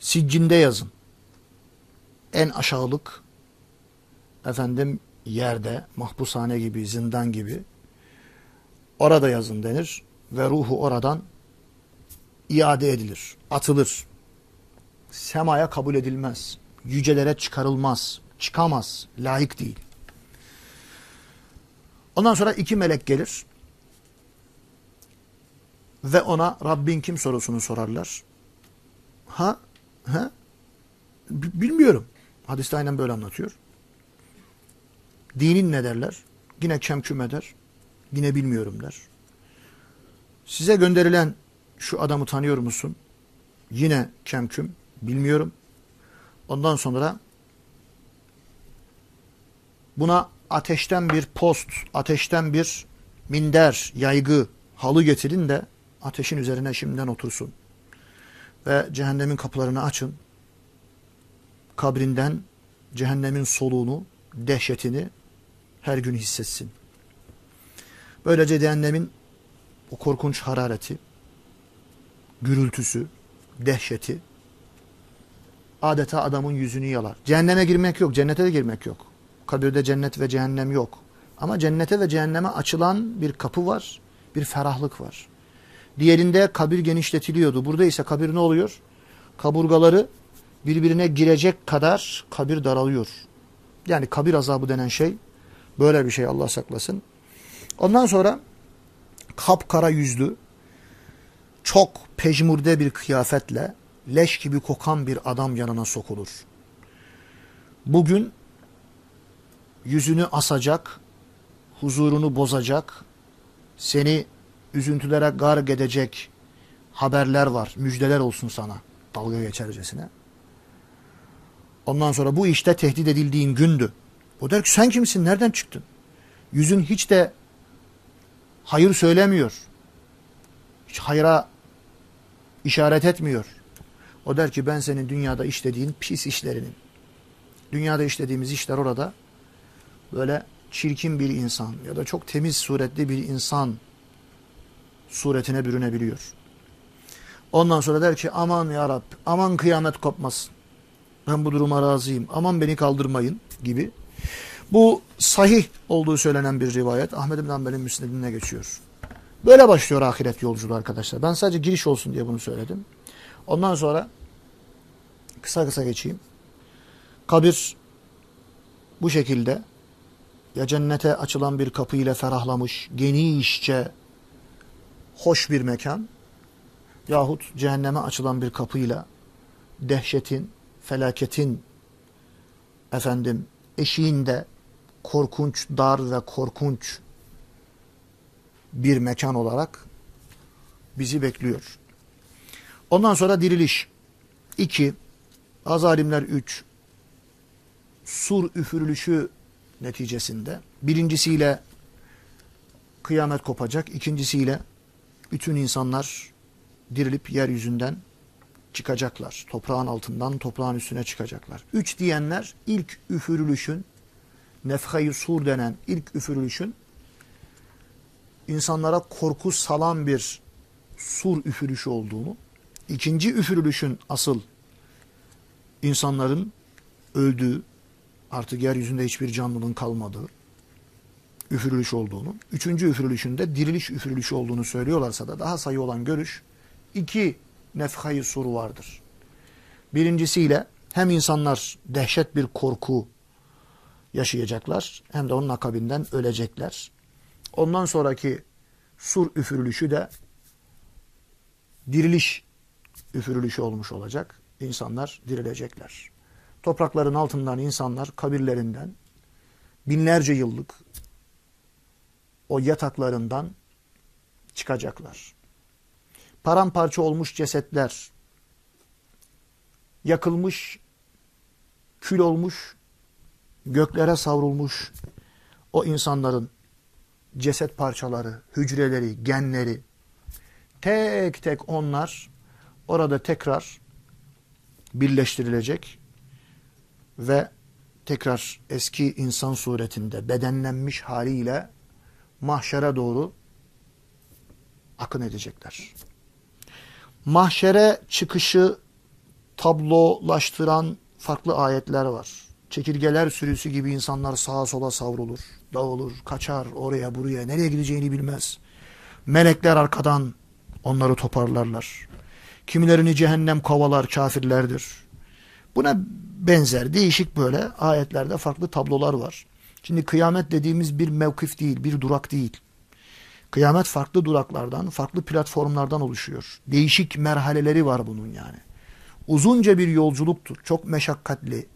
siccinde yazın. En aşağılık efendim yerde mahpushane gibi, zindan gibi orada yazın denir ve ruhu oradan iade edilir, atılır. Semaya kabul edilmez. Yücelere çıkarılmaz. Çıkamaz. Layık değil. Ondan sonra iki melek gelir. Ve ona Rabbin kim sorusunu sorarlar. Ha He? Bilmiyorum. Hadiste aynen böyle anlatıyor. Dinin ne derler? Yine kemküm eder. Yine bilmiyorum der. Size gönderilen şu adamı tanıyor musun? Yine kemküm. Bilmiyorum. Ondan sonra buna ateşten bir post, ateşten bir minder, yaygı, halı getirin de ateşin üzerine şimdiden otursun. Ve cehennemin kapılarını açın. Kabrinden cehennemin soluğunu, dehşetini her gün hissetsin. Böylece cehennemin o korkunç harareti, gürültüsü, dehşeti adeta adamın yüzünü yalar. Cehenneme girmek yok, cennete de girmek yok. Kabirde cennet ve cehennem yok. Ama cennete ve cehenneme açılan bir kapı var, bir ferahlık var. Diğerinde kabir genişletiliyordu. Burada ise kabir ne oluyor? Kaburgaları birbirine girecek kadar kabir daralıyor. Yani kabir azabı denen şey böyle bir şey Allah saklasın. Ondan sonra kapkara yüzlü, çok pejmurde bir kıyafetle leş gibi kokan bir adam yanına sokulur. Bugün yüzünü asacak, huzurunu bozacak, seni üzüntülere garg edecek haberler var. Müjdeler olsun sana dalga geçercesine. Ondan sonra bu işte tehdit edildiğin gündü. O der ki sen kimsin? Nereden çıktın? Yüzün hiç de hayır söylemiyor. Hiç hayra işaret etmiyor. O der ki ben senin dünyada işlediğin pis işlerinin. Dünyada işlediğimiz işler orada böyle çirkin bir insan ya da çok temiz suretli bir insan suretine bürünebiliyor. Ondan sonra der ki aman ya Rabbi, aman kıyamet kopmasın. Ben bu duruma razıyım. Aman beni kaldırmayın gibi. Bu sahih olduğu söylenen bir rivayet. Ahmed bin Hanbel'in müsnedine geçiyor. Böyle başlıyor ahiret yolculuğu arkadaşlar. Ben sadece giriş olsun diye bunu söyledim. Ondan sonra kısa kısa geçeyim. Kabir bu şekilde ya cennete açılan bir kapı ile ferahlamış, genişçe hoş bir mekan yahut cehenneme açılan bir kapıyla dehşetin, felaketin efendim eşiğinde korkunç, dar ve korkunç bir mekan olarak bizi bekliyor. Ondan sonra diriliş. 2. Azalimler 3. Sur üfürülüşü neticesinde. Birincisiyle kıyamet kopacak. ikincisiyle bütün insanlar dirilip yeryüzünden çıkacaklar. Toprağın altından toprağın üstüne çıkacaklar. Üç diyenler ilk üfürülüşün, nefhayı sur denen ilk üfürülüşün insanlara korku salan bir sur üfürüşü olduğunu, ikinci üfürülüşün asıl insanların öldüğü, artık yeryüzünde hiçbir canlının kalmadığı üfürülüş olduğunu, üçüncü üfürülüşünde diriliş üfürülüşü olduğunu söylüyorlarsa da daha sayı olan görüş iki nefhayı sur vardır. Birincisiyle hem insanlar dehşet bir korku yaşayacaklar hem de onun akabinden ölecekler. Ondan sonraki sur üfürülüşü de diriliş üfürülüşü olmuş olacak. İnsanlar dirilecekler. Toprakların altından insanlar kabirlerinden binlerce yıllık o yataklarından çıkacaklar. Paramparça olmuş cesetler, yakılmış, kül olmuş, göklere savrulmuş o insanların ceset parçaları, hücreleri, genleri tek tek onlar orada tekrar birleştirilecek ve tekrar eski insan suretinde bedenlenmiş haliyle mahşere doğru akın edecekler. Mahşere çıkışı tablolaştıran farklı ayetler var. Çekirgeler sürüsü gibi insanlar sağa sola savrulur, dağılır, kaçar oraya buraya, nereye gideceğini bilmez. Melekler arkadan onları toparlarlar. Kimilerini cehennem kovalar, kafirlerdir. Buna benzer değişik böyle ayetlerde farklı tablolar var. Şimdi kıyamet dediğimiz bir mevkif değil, bir durak değil. Kıyamet farklı duraklardan, farklı platformlardan oluşuyor. Değişik merhaleleri var bunun yani. uzunca bir yolculuktur. Çok meşakkatli,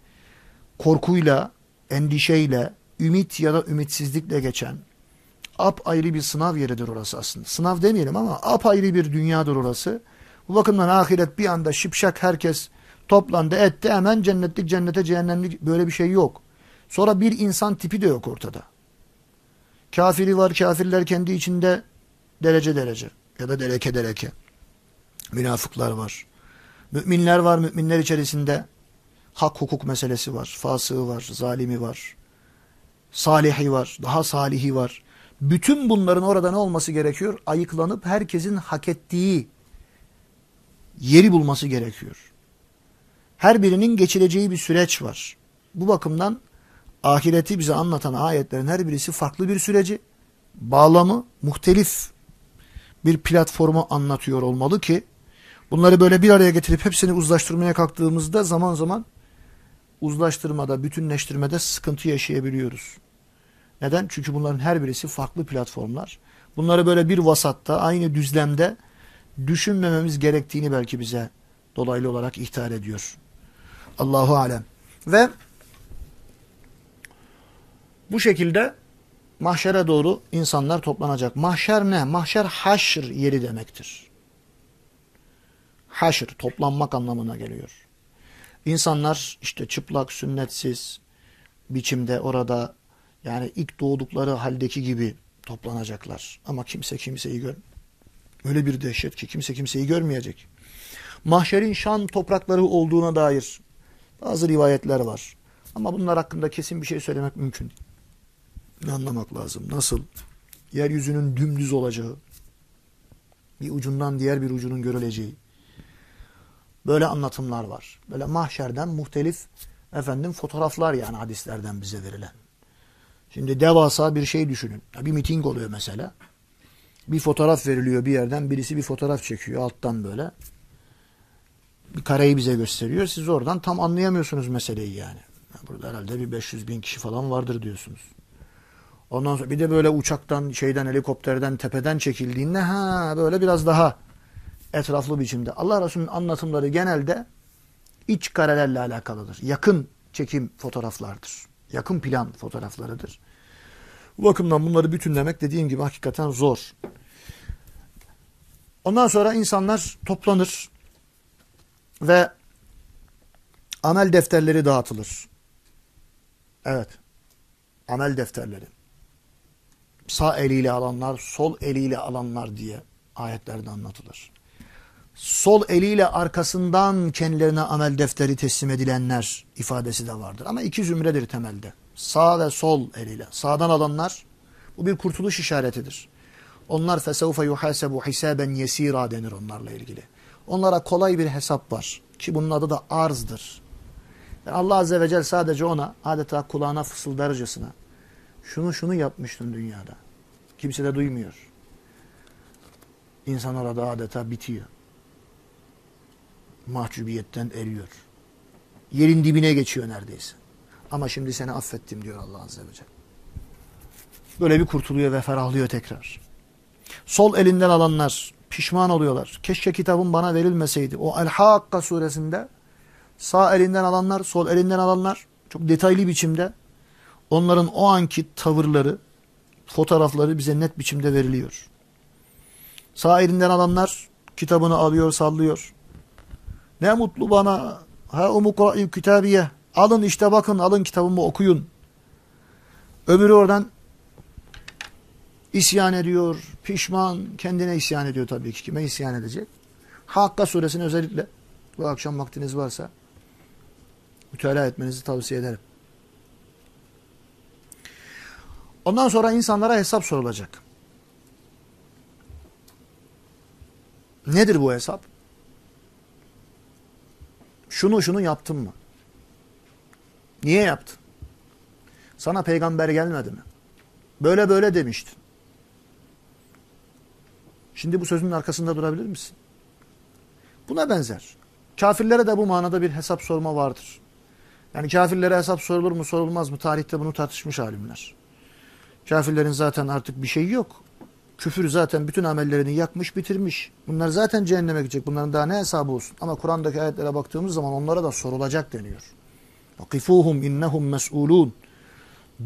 korkuyla, endişeyle, ümit ya da ümitsizlikle geçen ap ayrı bir sınav yeridir orası aslında. Sınav demeyelim ama ap ayrı bir dünyadır orası. Bu bakımdan ahiret bir anda şipşak herkes toplandı etti hemen cennetlik cennete cehennemlik böyle bir şey yok. Sonra bir insan tipi de yok ortada. Kafiri var kafirler kendi içinde derece derece ya da dereke dereke. Münafıklar var. Müminler var müminler içerisinde hak hukuk meselesi var. Fasığı var, zalimi var. Salihi var, daha salihi var. Bütün bunların orada ne olması gerekiyor? Ayıklanıp herkesin hak ettiği yeri bulması gerekiyor. Her birinin geçireceği bir süreç var. Bu bakımdan ahireti bize anlatan ayetlerin her birisi farklı bir süreci, bağlamı, muhtelif bir platformu anlatıyor olmalı ki bunları böyle bir araya getirip hepsini uzlaştırmaya kalktığımızda zaman zaman uzlaştırmada, bütünleştirmede sıkıntı yaşayabiliyoruz. Neden? Çünkü bunların her birisi farklı platformlar. Bunları böyle bir vasatta, aynı düzlemde düşünmememiz gerektiğini belki bize dolaylı olarak ihtar ediyor. Allahu alem. Ve bu şekilde mahşere doğru insanlar toplanacak. Mahşer ne? Mahşer haşr yeri demektir. Haşr toplanmak anlamına geliyor. İnsanlar işte çıplak, sünnetsiz biçimde orada yani ilk doğdukları haldeki gibi toplanacaklar. Ama kimse kimseyi gör. Öyle bir dehşet ki kimse kimseyi görmeyecek. Mahşerin şan toprakları olduğuna dair bazı rivayetler var. Ama bunlar hakkında kesin bir şey söylemek mümkün. Ne anlamak lazım? Nasıl? Yeryüzünün dümdüz olacağı, bir ucundan diğer bir ucunun görüleceği. Böyle anlatımlar var. Böyle mahşerden muhtelif efendim fotoğraflar yani hadislerden bize verilen. Şimdi devasa bir şey düşünün. Bir miting oluyor mesela. Bir fotoğraf veriliyor bir yerden. Birisi bir fotoğraf çekiyor alttan böyle. Bir kareyi bize gösteriyor. Siz oradan tam anlayamıyorsunuz meseleyi yani. Burada herhalde bir 500 bin kişi falan vardır diyorsunuz. Ondan sonra bir de böyle uçaktan, şeyden, helikopterden, tepeden çekildiğinde ha böyle biraz daha etraflı biçimde. Allah Resulü'nün anlatımları genelde iç karelerle alakalıdır. Yakın çekim fotoğraflardır. Yakın plan fotoğraflarıdır. Bu bakımdan bunları bütünlemek dediğim gibi hakikaten zor. Ondan sonra insanlar toplanır ve amel defterleri dağıtılır. Evet. Amel defterleri. Sağ eliyle alanlar, sol eliyle alanlar diye ayetlerde anlatılır. Sol eliyle arkasından kendilerine amel defteri teslim edilenler ifadesi de vardır. Ama iki zümredir temelde. Sağ ve sol eliyle. Sağdan alanlar bu bir kurtuluş işaretidir. Onlar fesevfe yuhasebu hisaben yesira denir onlarla ilgili. Onlara kolay bir hesap var. Ki bunun adı da arzdır. Yani Allah Azze ve Celle sadece ona adeta kulağına fısıldarcasına şunu şunu yapmıştın dünyada. Kimse de duymuyor. İnsan orada adeta bitiyor. Mahcubiyetten eriyor. Yerin dibine geçiyor neredeyse. Ama şimdi seni affettim diyor Allah Azze ve Celle. Böyle bir kurtuluyor ve ferahlıyor tekrar. Sol elinden alanlar pişman oluyorlar. Keşke kitabım bana verilmeseydi. O El-Hakka suresinde sağ elinden alanlar, sol elinden alanlar çok detaylı biçimde onların o anki tavırları, fotoğrafları bize net biçimde veriliyor. Sağ elinden alanlar kitabını alıyor, sallıyor. Ne mutlu bana. Ha umukra'il kitabiye. Alın işte bakın, alın kitabımı okuyun. Öbürü oradan isyan ediyor, pişman, kendine isyan ediyor tabii ki. Kime isyan edecek? Hakka suresini özellikle bu akşam vaktiniz varsa mütalaa etmenizi tavsiye ederim. Ondan sonra insanlara hesap sorulacak. Nedir bu hesap? Şunu şunu yaptın mı? Niye yaptın? Sana peygamber gelmedi mi? Böyle böyle demiştin. Şimdi bu sözün arkasında durabilir misin? Buna benzer. Kafirlere de bu manada bir hesap sorma vardır. Yani kafirlere hesap sorulur mu sorulmaz mı? Tarihte bunu tartışmış alimler. Kafirlerin zaten artık bir şeyi yok. Küfür zaten bütün amellerini yakmış bitirmiş. Bunlar zaten cehenneme gidecek. Bunların daha ne hesabı olsun? Ama Kur'an'daki ayetlere baktığımız zaman onlara da sorulacak deniyor. Vakifuhum innehum mes'ulun.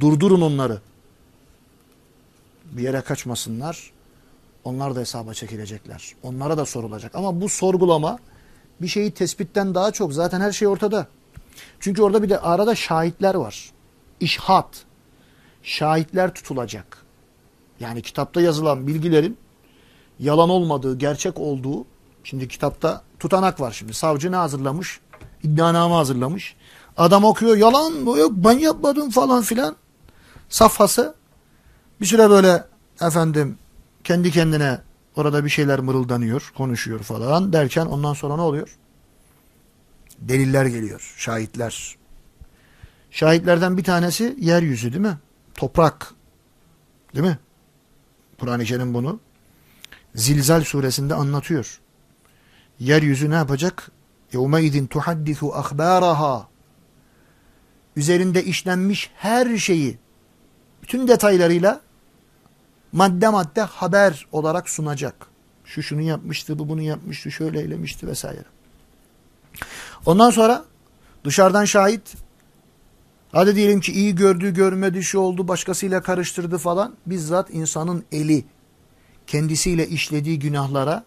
Durdurun onları. Bir yere kaçmasınlar. Onlar da hesaba çekilecekler. Onlara da sorulacak. Ama bu sorgulama bir şeyi tespitten daha çok. Zaten her şey ortada. Çünkü orada bir de arada şahitler var. İşhat. Şahitler tutulacak. Yani kitapta yazılan bilgilerin yalan olmadığı, gerçek olduğu. Şimdi kitapta tutanak var şimdi. Savcı ne hazırlamış? İddianame hazırlamış. Adam okuyor yalan mı? Yok ben yapmadım falan filan. Safhası. Bir süre böyle efendim kendi kendine orada bir şeyler mırıldanıyor, konuşuyor falan derken ondan sonra ne oluyor? Deliller geliyor, şahitler. Şahitlerden bir tanesi yeryüzü değil mi? Toprak. Değil mi? Kur'an-ı Kerim bunu Zilzal suresinde anlatıyor. Yeryüzü ne yapacak? يَوْمَيْذٍ تُحَدِّثُ أَخْبَارَهَا Üzerinde işlenmiş her şeyi bütün detaylarıyla madde madde haber olarak sunacak. Şu şunu yapmıştı, bu bunu yapmıştı, şöyle eylemişti vesaire. Ondan sonra dışarıdan şahit hadi diyelim ki iyi gördü, görmedi, şu oldu, başkasıyla karıştırdı falan. Bizzat insanın eli kendisiyle işlediği günahlara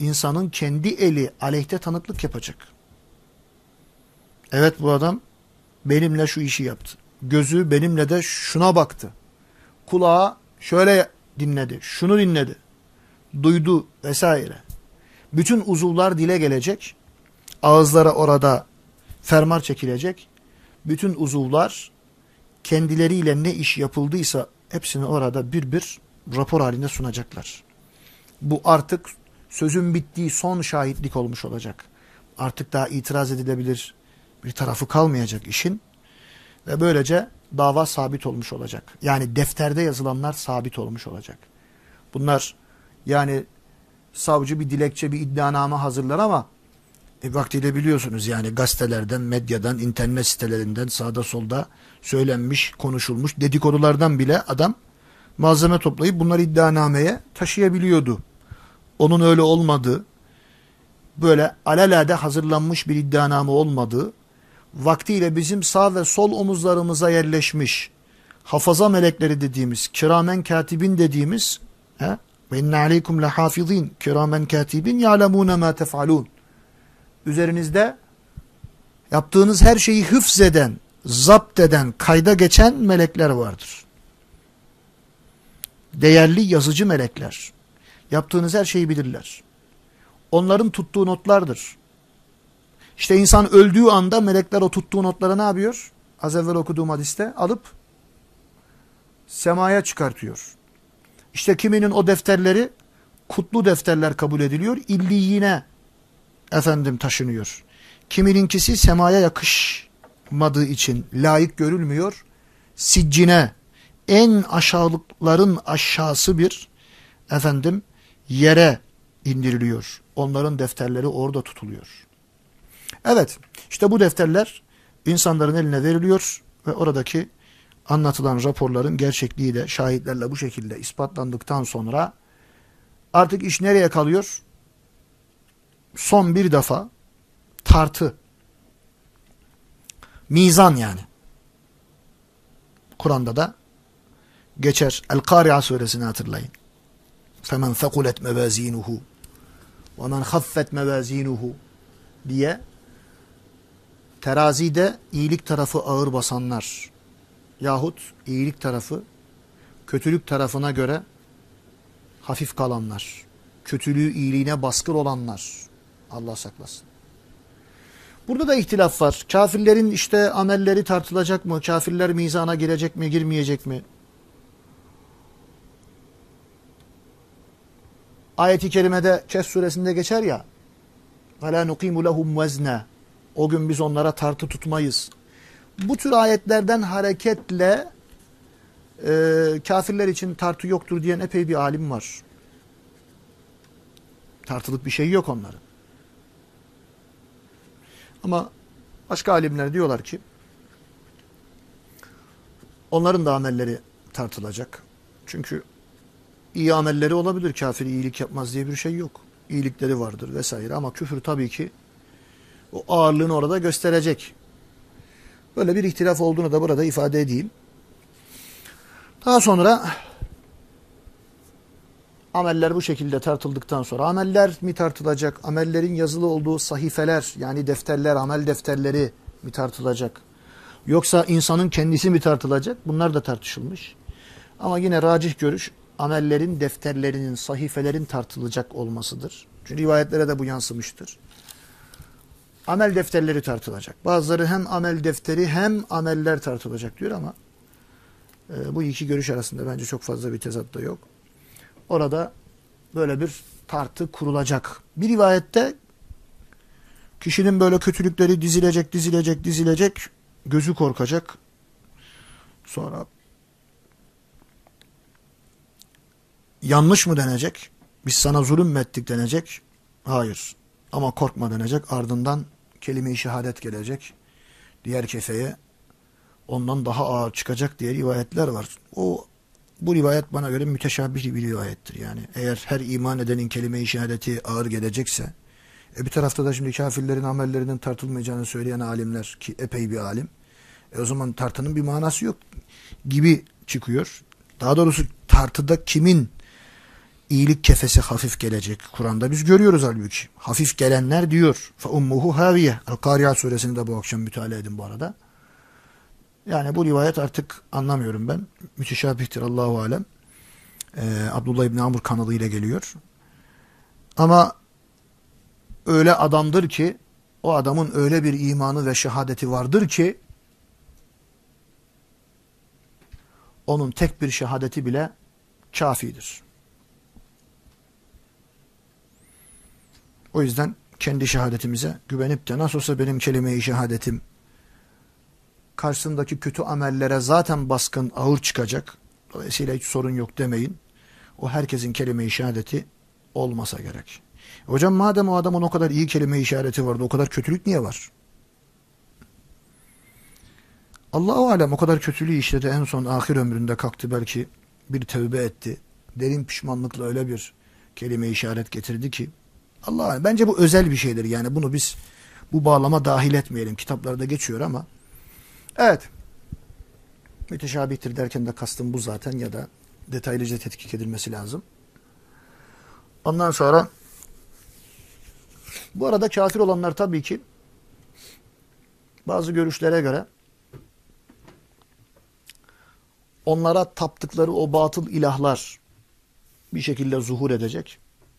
insanın kendi eli aleyhte tanıklık yapacak. Evet bu adam benimle şu işi yaptı. Gözü benimle de şuna baktı. Kulağı şöyle dinledi, şunu dinledi, duydu vesaire. Bütün uzuvlar dile gelecek. Ağızlara orada fermar çekilecek. Bütün uzuvlar kendileriyle ne iş yapıldıysa hepsini orada bir bir rapor halinde sunacaklar. Bu artık sözün bittiği son şahitlik olmuş olacak. Artık daha itiraz edilebilir bir tarafı kalmayacak işin. Ve böylece dava sabit olmuş olacak. Yani defterde yazılanlar sabit olmuş olacak. Bunlar yani savcı bir dilekçe bir iddianame hazırlar ama e, vaktiyle biliyorsunuz yani gazetelerden, medyadan, internet sitelerinden sağda solda söylenmiş, konuşulmuş dedikodulardan bile adam malzeme toplayıp bunları iddianameye taşıyabiliyordu. Onun öyle olmadığı, böyle alelade hazırlanmış bir iddianame olmadığı, vaktiyle bizim sağ ve sol omuzlarımıza yerleşmiş hafaza melekleri dediğimiz, kiramen katibin dediğimiz ve inne aleykum lehafizin. Kiramen katibin ya'lemune ma tef'alun üzerinizde yaptığınız her şeyi hıfzeden, zapt eden, kayda geçen melekler vardır. Değerli yazıcı melekler. Yaptığınız her şeyi bilirler. Onların tuttuğu notlardır. İşte insan öldüğü anda melekler o tuttuğu notları ne yapıyor? Az evvel okuduğum hadiste alıp semaya çıkartıyor. İşte kiminin o defterleri kutlu defterler kabul ediliyor. İlliyine efendim taşınıyor. Kimininkisi semaya yakışmadığı için layık görülmüyor. Siccine en aşağılıkların aşağısı bir efendim yere indiriliyor. Onların defterleri orada tutuluyor. Evet işte bu defterler insanların eline veriliyor ve oradaki anlatılan raporların gerçekliği de şahitlerle bu şekilde ispatlandıktan sonra artık iş nereye kalıyor? Son bir defa tartı, mizan yani. Kur'an'da da geçer. El-Kari'a suresini hatırlayın. فَمَنْ ثَقُلَتْ مَوَازِينُهُ وَمَنْ خَفَّتْ مَوَازِينُهُ diye terazide iyilik tarafı ağır basanlar yahut iyilik tarafı kötülük tarafına göre hafif kalanlar, kötülüğü iyiliğine baskır olanlar Allah saklasın. Burada da ihtilaf var. Kafirlerin işte amelleri tartılacak mı? Kafirler mizana girecek mi, girmeyecek mi? Ayet-i kerimede Kehf suresinde geçer ya وَلَا نُقِيمُ لَهُمْ وَزْنَا O gün biz onlara tartı tutmayız. Bu tür ayetlerden hareketle e, kafirler için tartı yoktur diyen epey bir alim var. Tartılık bir şey yok onların. Ama başka alimler diyorlar ki onların da amelleri tartılacak. Çünkü iyi amelleri olabilir. Kafir iyilik yapmaz diye bir şey yok. İyilikleri vardır vesaire ama küfür tabii ki o ağırlığını orada gösterecek. Böyle bir ihtilaf olduğunu da burada ifade edeyim. Daha sonra ameller bu şekilde tartıldıktan sonra ameller mi tartılacak? Amellerin yazılı olduğu sahifeler yani defterler, amel defterleri mi tartılacak? Yoksa insanın kendisi mi tartılacak? Bunlar da tartışılmış. Ama yine racih görüş amellerin defterlerinin, sahifelerin tartılacak olmasıdır. Çünkü rivayetlere de bu yansımıştır. Amel defterleri tartılacak. Bazıları hem amel defteri hem ameller tartılacak diyor ama e, bu iki görüş arasında bence çok fazla bir tezat da yok. Orada böyle bir tartı kurulacak. Bir rivayette kişinin böyle kötülükleri dizilecek, dizilecek, dizilecek, gözü korkacak. Sonra yanlış mı denecek? Biz sana zulüm ettik denecek? Hayır. Ama korkma denecek. Ardından kelime-i şehadet gelecek. Diğer kefeye ondan daha ağır çıkacak diye rivayetler var. O bu rivayet bana göre müteşabih bir rivayettir. Yani eğer her iman edenin kelime-i şehadeti ağır gelecekse e bir tarafta da şimdi kafirlerin amellerinin tartılmayacağını söyleyen alimler ki epey bir alim. E o zaman tartının bir manası yok gibi çıkıyor. Daha doğrusu tartıda kimin iyilik kefesi hafif gelecek. Kur'an'da biz görüyoruz halbuki. Hafif gelenler diyor. Fa ummuhu haviye. El-Kariya suresini de bu akşam mütalaa edin bu arada. Yani bu rivayet artık anlamıyorum ben. Müteşabihtir Allahu alem. Ee, Abdullah İbni Amr kanalıyla geliyor. Ama öyle adamdır ki o adamın öyle bir imanı ve şehadeti vardır ki onun tek bir şehadeti bile kafidir. O yüzden kendi şehadetimize güvenip de nasıl olsa benim kelime-i şehadetim karşısındaki kötü amellere zaten baskın ağır çıkacak. Dolayısıyla hiç sorun yok demeyin. O herkesin kelime-i şehadeti olmasa gerek. Hocam madem o adamın o kadar iyi kelime-i işareti vardı o kadar kötülük niye var? Allahu alem o kadar kötülüğü işledi en son ahir ömründe kalktı belki bir tövbe etti. Derin pişmanlıkla öyle bir kelime işaret getirdi ki Allah bence bu özel bir şeydir yani bunu biz bu bağlama dahil etmeyelim. Kitaplarda geçiyor ama evet müteşabihtir derken de kastım bu zaten ya da detaylıca tetkik edilmesi lazım. Ondan sonra bu arada kafir olanlar tabii ki bazı görüşlere göre onlara taptıkları o batıl ilahlar bir şekilde zuhur edecek.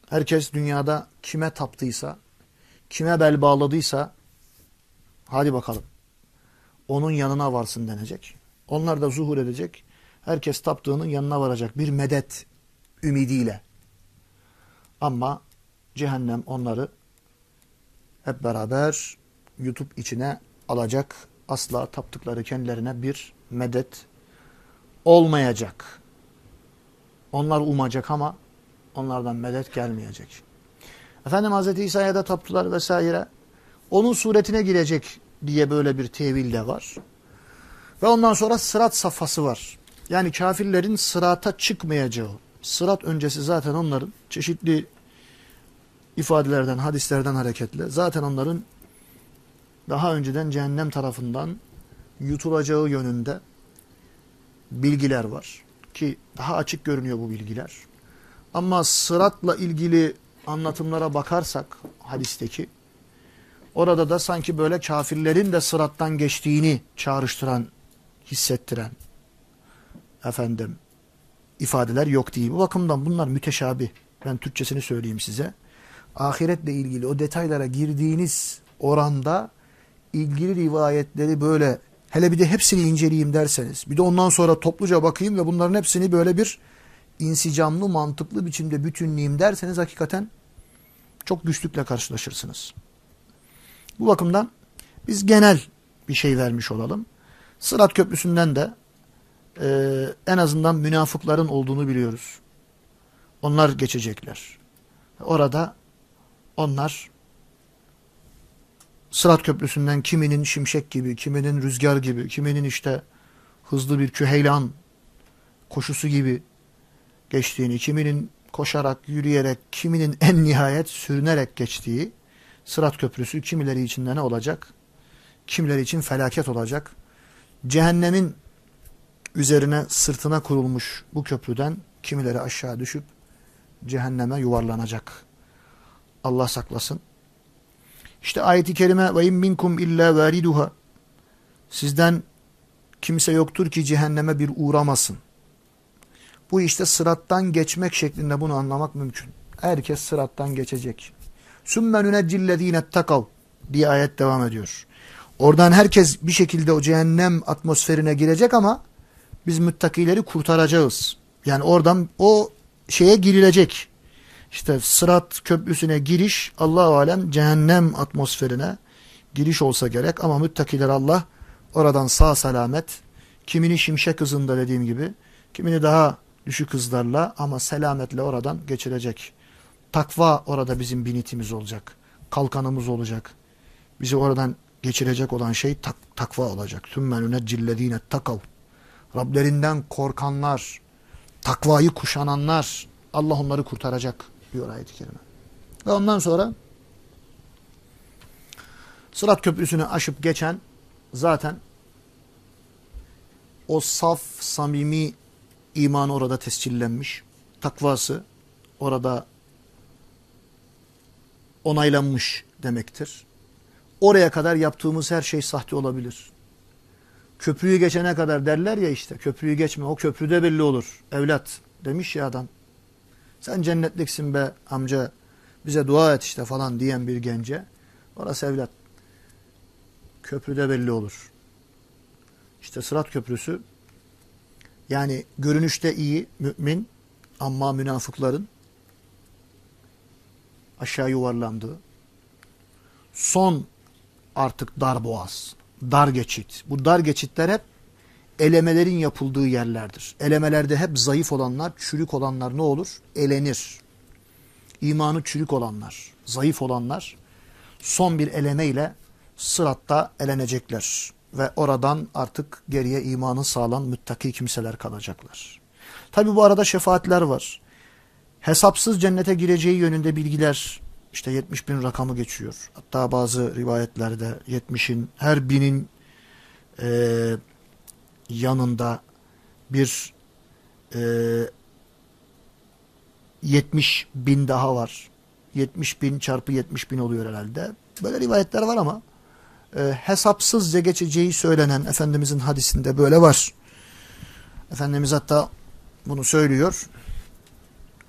Herkes dünyada kime taptıysa, kime bel bağladıysa hadi bakalım onun yanına varsın denecek. Onlar da zuhur edecek. Herkes taptığının yanına varacak bir medet ümidiyle. Ama cehennem onları hep beraber YouTube içine alacak. Asla taptıkları kendilerine bir medet olmayacak. Onlar umacak ama onlardan medet gelmeyecek. Efendim Hz. İsa'ya da taptılar vesaire. Onun suretine girecek diye böyle bir tevil de var. Ve ondan sonra sırat safhası var. Yani kafirlerin sırata çıkmayacağı. Sırat öncesi zaten onların çeşitli ifadelerden, hadislerden hareketle zaten onların daha önceden cehennem tarafından yutulacağı yönünde bilgiler var. Ki daha açık görünüyor bu bilgiler. Ama sıratla ilgili anlatımlara bakarsak hadisteki orada da sanki böyle kafirlerin de sırattan geçtiğini çağrıştıran, hissettiren efendim ifadeler yok değil. Bu bakımdan bunlar müteşabih. Ben Türkçesini söyleyeyim size ahiretle ilgili o detaylara girdiğiniz oranda ilgili rivayetleri böyle hele bir de hepsini inceleyeyim derseniz bir de ondan sonra topluca bakayım ve bunların hepsini böyle bir insicamlı mantıklı biçimde bütünleyeyim derseniz hakikaten çok güçlükle karşılaşırsınız. Bu bakımdan biz genel bir şey vermiş olalım. Sırat Köprüsü'nden de e, en azından münafıkların olduğunu biliyoruz. Onlar geçecekler. Orada onlar Sırat Köprüsü'nden kiminin şimşek gibi, kiminin rüzgar gibi, kiminin işte hızlı bir küheylan koşusu gibi geçtiğini, kiminin koşarak, yürüyerek, kiminin en nihayet sürünerek geçtiği Sırat Köprüsü kimileri için ne olacak? Kimileri için felaket olacak. Cehennemin üzerine sırtına kurulmuş bu köprüden kimileri aşağı düşüp cehenneme yuvarlanacak. Allah saklasın. İşte ayeti kerime ve in minkum illa variduha. Sizden kimse yoktur ki cehenneme bir uğramasın. Bu işte sırattan geçmek şeklinde bunu anlamak mümkün. Herkes sırattan geçecek. Sümme nüneccillezine takav diye ayet devam ediyor. Oradan herkes bir şekilde o cehennem atmosferine girecek ama biz müttakileri kurtaracağız. Yani oradan o şeye girilecek. İşte sırat köprüsüne giriş Allah alem cehennem atmosferine giriş olsa gerek ama müttakiler Allah oradan sağ selamet kimini şimşek hızında dediğim gibi kimini daha düşük hızlarla ama selametle oradan geçirecek. Takva orada bizim binitimiz olacak. Kalkanımız olacak. Bizi oradan geçirecek olan şey tak, takva olacak. Tümmenüne cillezine takav. Rablerinden korkanlar, takvayı kuşananlar Allah onları kurtaracak diyor ayet-i kerime. Ve ondan sonra Sırat Köprüsü'nü aşıp geçen zaten o saf, samimi imanı orada tescillenmiş. Takvası orada onaylanmış demektir. Oraya kadar yaptığımız her şey sahte olabilir. Köprüyü geçene kadar derler ya işte köprüyü geçme o köprüde belli olur evlat demiş ya adam. Sen cennetliksin be amca bize dua et işte falan diyen bir gence orası evlat köprüde belli olur. İşte Sırat Köprüsü yani görünüşte iyi mümin ama münafıkların aşağı yuvarlandığı son artık dar boğaz, dar geçit. Bu dar geçitler hep elemelerin yapıldığı yerlerdir. Elemelerde hep zayıf olanlar, çürük olanlar ne olur? Elenir. İmanı çürük olanlar, zayıf olanlar son bir eleme ile sıratta elenecekler. Ve oradan artık geriye imanı sağlam müttaki kimseler kalacaklar. Tabi bu arada şefaatler var. Hesapsız cennete gireceği yönünde bilgiler işte 70 bin rakamı geçiyor. Hatta bazı rivayetlerde 70'in her binin e, yanında bir e, 70 bin daha var. 70 bin çarpı 70 bin oluyor herhalde. Böyle rivayetler var ama e, hesapsızca geçeceği söylenen Efendimizin hadisinde böyle var. Efendimiz hatta bunu söylüyor.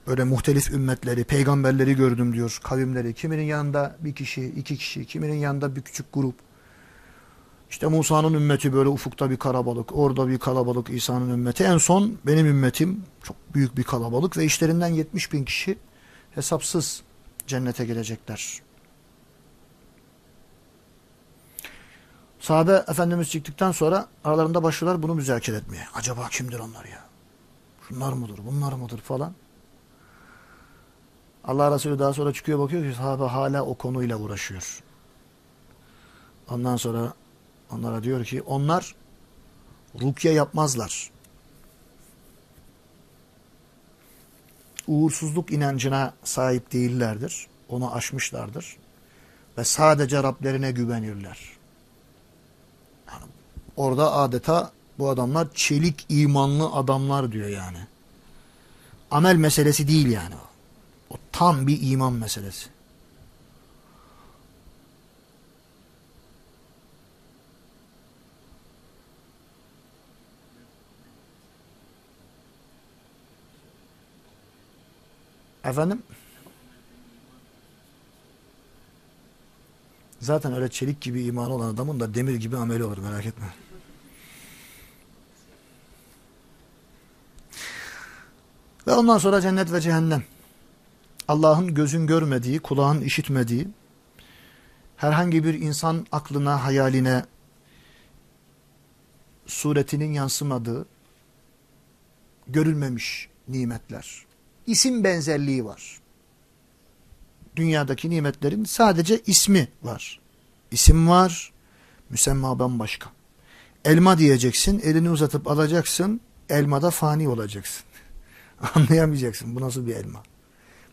Öyle muhtelif ümmetleri, peygamberleri gördüm diyor, kavimleri. Kiminin yanında bir kişi, iki kişi, kiminin yanında bir küçük grup. İşte Musa'nın ümmeti böyle ufukta bir kalabalık, orada bir kalabalık İsa'nın ümmeti. En son benim ümmetim çok büyük bir kalabalık ve işlerinden 70 bin kişi hesapsız cennete gelecekler. Sahabe Efendimiz çıktıktan sonra aralarında başlıyorlar bunu müzakere etmeye. Acaba kimdir onlar ya? Şunlar mıdır, bunlar mıdır falan. Allah Resulü daha sonra çıkıyor bakıyor ki sahabe hala o konuyla uğraşıyor. Ondan sonra onlara diyor ki onlar rukye yapmazlar. Uğursuzluk inancına sahip değillerdir. Onu aşmışlardır. Ve sadece Rablerine güvenirler. Yani orada adeta bu adamlar çelik imanlı adamlar diyor yani. Amel meselesi değil yani o. Tam bir iman meselesi. Efendim? Zaten öyle çelik gibi imanı olan adamın da demir gibi ameli olur merak etme. Ve ondan sonra cennet ve cehennem. Allah'ın gözün görmediği, kulağın işitmediği, herhangi bir insan aklına, hayaline suretinin yansımadığı, görülmemiş nimetler. İsim benzerliği var. Dünyadaki nimetlerin sadece ismi var. İsim var, müsemma bambaşka. Elma diyeceksin, elini uzatıp alacaksın, elmada fani olacaksın. Anlayamayacaksın bu nasıl bir elma.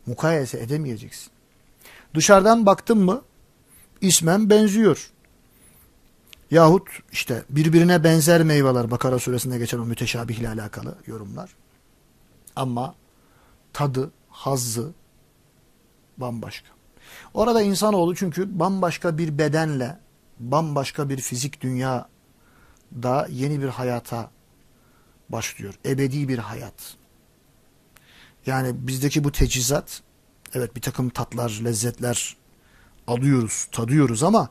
Mukayese edemeyeceksin. Dışarıdan baktın mı ismen benziyor. Yahut işte birbirine benzer meyveler Bakara suresinde geçen o müteşabihle alakalı yorumlar. Ama tadı, hazzı bambaşka. Orada insanoğlu çünkü bambaşka bir bedenle, bambaşka bir fizik dünya da yeni bir hayata başlıyor. Ebedi bir hayat. Yani bizdeki bu tecizat, evet bir takım tatlar, lezzetler alıyoruz, tadıyoruz ama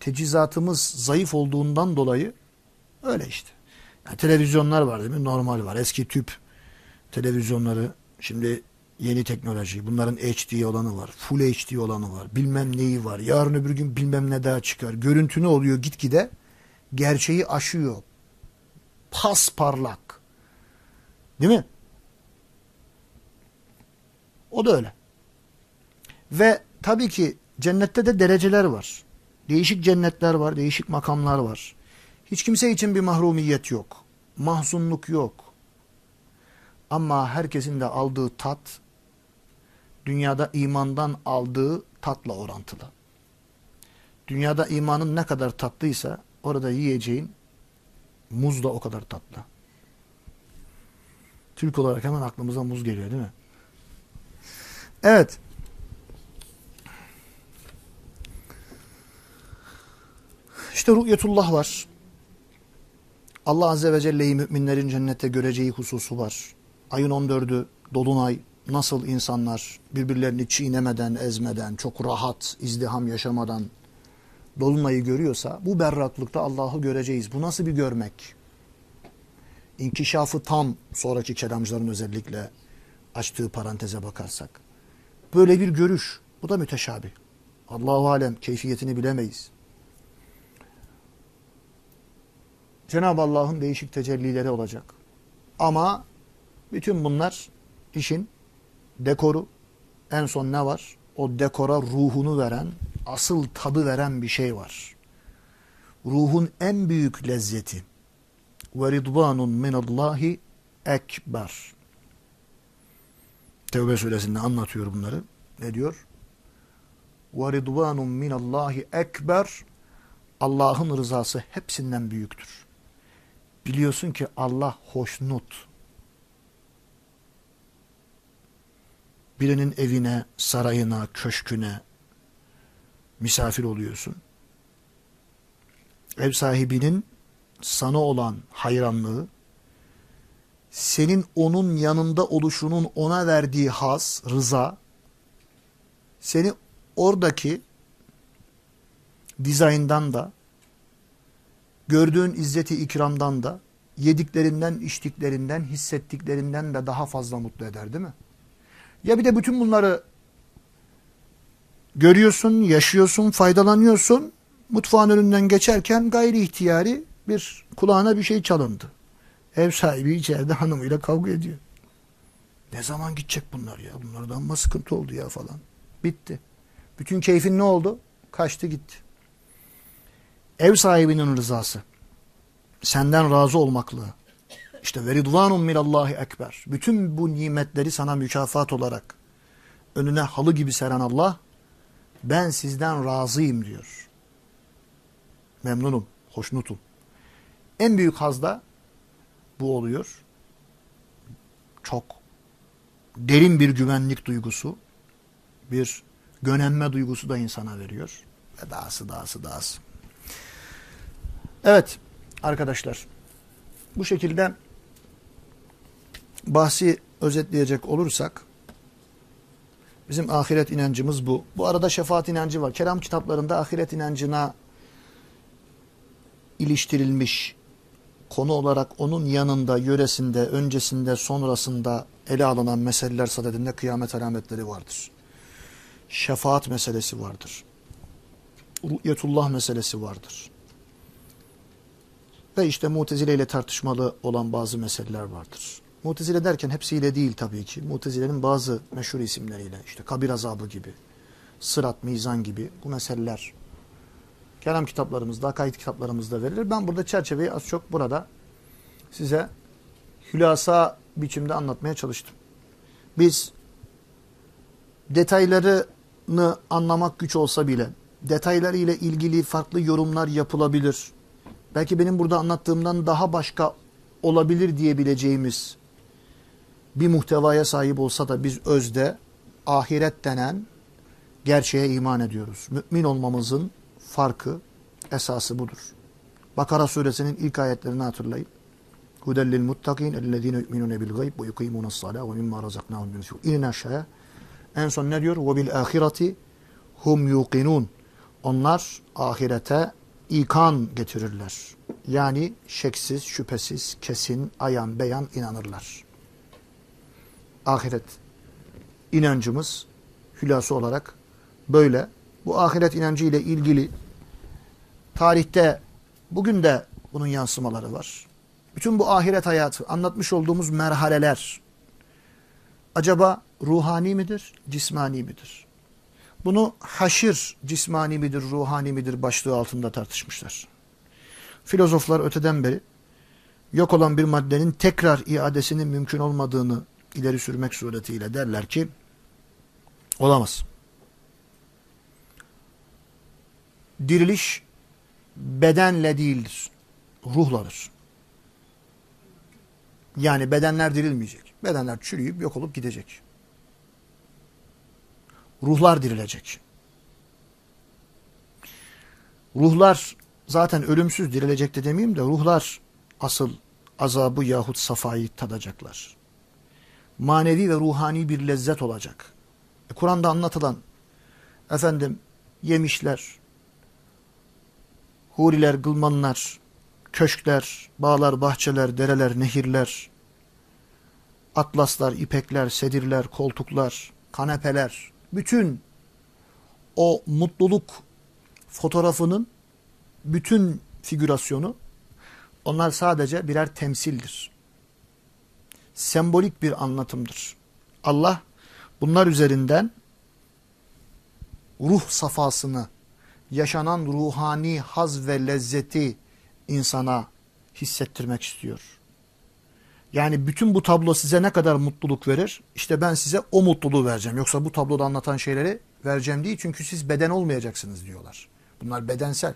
tecizatımız zayıf olduğundan dolayı öyle işte. Yani televizyonlar var değil mi? Normal var. Eski tüp televizyonları şimdi yeni teknoloji. Bunların HD olanı var. Full HD olanı var. Bilmem neyi var. Yarın öbür gün bilmem ne daha çıkar. Görüntü ne oluyor gitgide? Gerçeği aşıyor. Pas parlak. Değil mi? O da öyle. Ve tabii ki cennette de dereceler var. Değişik cennetler var, değişik makamlar var. Hiç kimse için bir mahrumiyet yok. Mahzunluk yok. Ama herkesin de aldığı tat dünyada imandan aldığı tatla orantılı. Dünyada imanın ne kadar tatlıysa orada yiyeceğin muz da o kadar tatlı. Türk olarak hemen aklımıza muz geliyor değil mi? Evet. İşte ru'yetullah var. Allah Azze ve Celle'yi müminlerin cennette göreceği hususu var. Ayın 14'ü Dolunay nasıl insanlar birbirlerini çiğnemeden, ezmeden, çok rahat, izdiham yaşamadan Dolunay'ı görüyorsa bu berraklıkta Allah'ı göreceğiz. Bu nasıl bir görmek? İnkişafı tam sonraki kelamcıların özellikle açtığı paranteze bakarsak. Böyle bir görüş. Bu da müteşabih. Allahu alem keyfiyetini bilemeyiz. Cenab-ı Allah'ın değişik tecellileri olacak. Ama bütün bunlar işin dekoru. En son ne var? O dekora ruhunu veren, asıl tadı veren bir şey var. Ruhun en büyük lezzeti. Ve ridvanun minallahi ekber. Tevbe suresinde anlatıyor bunları. Ne diyor? Ve ridvanun minallahi ekber. Allah'ın rızası hepsinden büyüktür. Biliyorsun ki Allah hoşnut. Birinin evine, sarayına, köşküne misafir oluyorsun. Ev sahibinin sana olan hayranlığı, senin onun yanında oluşunun ona verdiği haz, rıza, seni oradaki dizayndan da, gördüğün izzeti ikramdan da, yediklerinden, içtiklerinden, hissettiklerinden de daha fazla mutlu eder değil mi? Ya bir de bütün bunları görüyorsun, yaşıyorsun, faydalanıyorsun. Mutfağın önünden geçerken gayri ihtiyari bir kulağına bir şey çalındı. Ev sahibi içeride hanımıyla kavga ediyor. Ne zaman gidecek bunlar ya? Bunlardan ama sıkıntı oldu ya falan. Bitti. Bütün keyfin ne oldu? Kaçtı gitti. Ev sahibinin rızası. Senden razı olmaklığı. İşte ve ridvanun minallahi ekber. Bütün bu nimetleri sana mükafat olarak önüne halı gibi seren Allah ben sizden razıyım diyor. Memnunum, hoşnutum. En büyük hazda bu oluyor. Çok derin bir güvenlik duygusu, bir gönenme duygusu da insana veriyor. Ve dahası dahası dahası. Evet arkadaşlar bu şekilde bahsi özetleyecek olursak bizim ahiret inancımız bu. Bu arada şefaat inancı var. Kelam kitaplarında ahiret inancına iliştirilmiş konu olarak onun yanında, yöresinde, öncesinde, sonrasında ele alınan meseleler sadedinde kıyamet alametleri vardır. Şefaat meselesi vardır. Ru'yetullah meselesi vardır. Ve işte mutezile ile tartışmalı olan bazı meseleler vardır. Mutezile derken hepsiyle değil tabii ki. Mutezile'nin bazı meşhur isimleriyle işte kabir azabı gibi, sırat, mizan gibi bu meseleler kelam kitaplarımızda, kayıt kitaplarımızda verilir. Ben burada çerçeveyi az çok burada size hülasa biçimde anlatmaya çalıştım. biz detaylarını anlamak güç olsa bile detayları ile ilgili farklı yorumlar yapılabilir. Belki benim burada anlattığımdan daha başka olabilir diyebileceğimiz bir muhtevaya sahip olsa da biz özde ahiret denen gerçeğe iman ediyoruz. Mümin olmamızın farkı, esası budur. Bakara suresinin ilk ayetlerini hatırlayın. Hudellil muttakin ellezine yu'minune bil gayb ve yukimunas salâ ve mimma razaknahum yunfiqun. İnin aşağıya. En son ne diyor? Ve bil ahireti hum yuqinun. Onlar ahirete ikan getirirler. Yani şeksiz, şüphesiz, kesin, ayan beyan inanırlar. Ahiret inancımız hülası olarak böyle. Bu ahiret inancı ile ilgili tarihte bugün de bunun yansımaları var. Bütün bu ahiret hayatı, anlatmış olduğumuz merhaleler acaba ruhani midir, cismani midir? Bunu haşir cismani midir, ruhani midir başlığı altında tartışmışlar. Filozoflar öteden beri yok olan bir maddenin tekrar iadesinin mümkün olmadığını ileri sürmek suretiyle derler ki olamaz. Diriliş bedenle değildir, ruhladır. Yani bedenler dirilmeyecek. Bedenler çürüyüp yok olup gidecek. Ruhlar dirilecek. Ruhlar zaten ölümsüz dirilecek de demeyeyim de ruhlar asıl azabı yahut safayı tadacaklar. Manevi ve ruhani bir lezzet olacak. E, Kur'an'da anlatılan efendim yemişler, huriler, gılmanlar, köşkler, bağlar, bahçeler, dereler, nehirler, atlaslar, ipekler, sedirler, koltuklar, kanepeler, bütün o mutluluk fotoğrafının bütün figürasyonu onlar sadece birer temsildir. Sembolik bir anlatımdır. Allah bunlar üzerinden ruh safasını, yaşanan ruhani haz ve lezzeti insana hissettirmek istiyor. Yani bütün bu tablo size ne kadar mutluluk verir? İşte ben size o mutluluğu vereceğim. Yoksa bu tabloda anlatan şeyleri vereceğim değil. Çünkü siz beden olmayacaksınız diyorlar. Bunlar bedensel.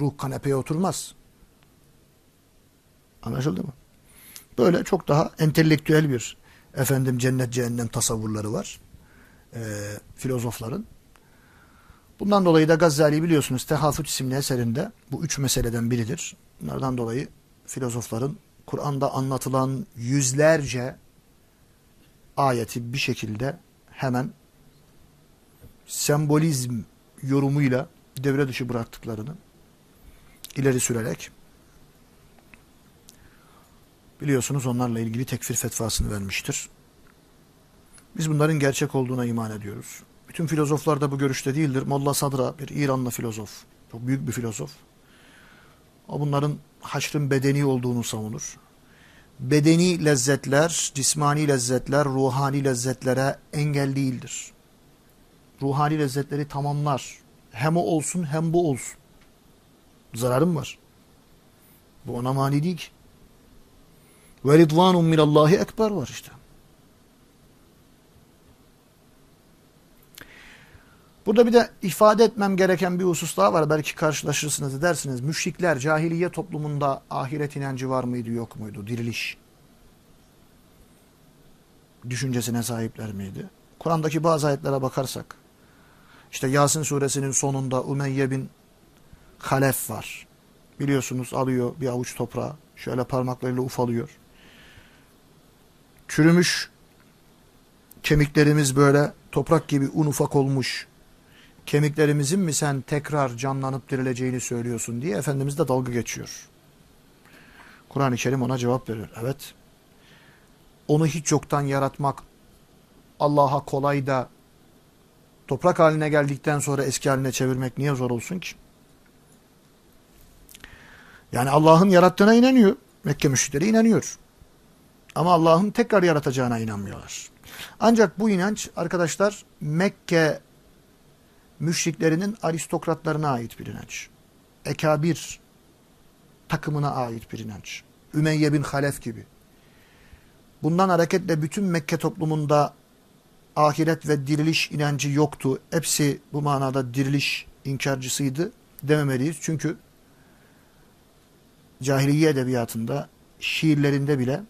Ruh kanepeye oturmaz. Anlaşıldı mı? Böyle çok daha entelektüel bir efendim cennet cehennem tasavvurları var. Ee, filozofların. Bundan dolayı da Gazali biliyorsunuz Tehafut isimli eserinde bu üç meseleden biridir. Bunlardan dolayı filozofların Kur'an'da anlatılan yüzlerce ayeti bir şekilde hemen sembolizm yorumuyla devre dışı bıraktıklarını ileri sürerek biliyorsunuz onlarla ilgili tekfir fetvasını vermiştir. Biz bunların gerçek olduğuna iman ediyoruz. Bütün filozoflar da bu görüşte değildir. Molla Sadra bir İranlı filozof. Çok büyük bir filozof. O bunların haşrın bedeni olduğunu savunur. Bedeni lezzetler, cismani lezzetler, ruhani lezzetlere engel değildir. Ruhani lezzetleri tamamlar. Hem o olsun hem bu olsun. Zararım var. Bu ona mani değil ki. Ve ridvanun minallahi ekber var işte. Burada bir de ifade etmem gereken bir husus daha var. Belki karşılaşırsınız dersiniz. Müşrikler cahiliye toplumunda ahiret inancı var mıydı yok muydu? Diriliş düşüncesine sahipler miydi? Kur'an'daki bazı ayetlere bakarsak işte Yasin suresinin sonunda Umeyye bin Halef var. Biliyorsunuz alıyor bir avuç toprağı şöyle parmaklarıyla ufalıyor. Çürümüş kemiklerimiz böyle toprak gibi un ufak olmuş kemiklerimizin mi sen tekrar canlanıp dirileceğini söylüyorsun diye Efendimiz de dalga geçiyor. Kur'an-ı Kerim ona cevap veriyor. Evet. Onu hiç yoktan yaratmak Allah'a kolay da toprak haline geldikten sonra eski haline çevirmek niye zor olsun ki? Yani Allah'ın yarattığına inanıyor. Mekke müşrikleri inanıyor. Ama Allah'ın tekrar yaratacağına inanmıyorlar. Ancak bu inanç arkadaşlar Mekke müşriklerinin aristokratlarına ait bir inanç. Ekabir takımına ait bir inanç. Ümeyye bin Halef gibi. Bundan hareketle bütün Mekke toplumunda ahiret ve diriliş inancı yoktu. Hepsi bu manada diriliş inkarcısıydı dememeliyiz. Çünkü cahiliye edebiyatında, şiirlerinde bile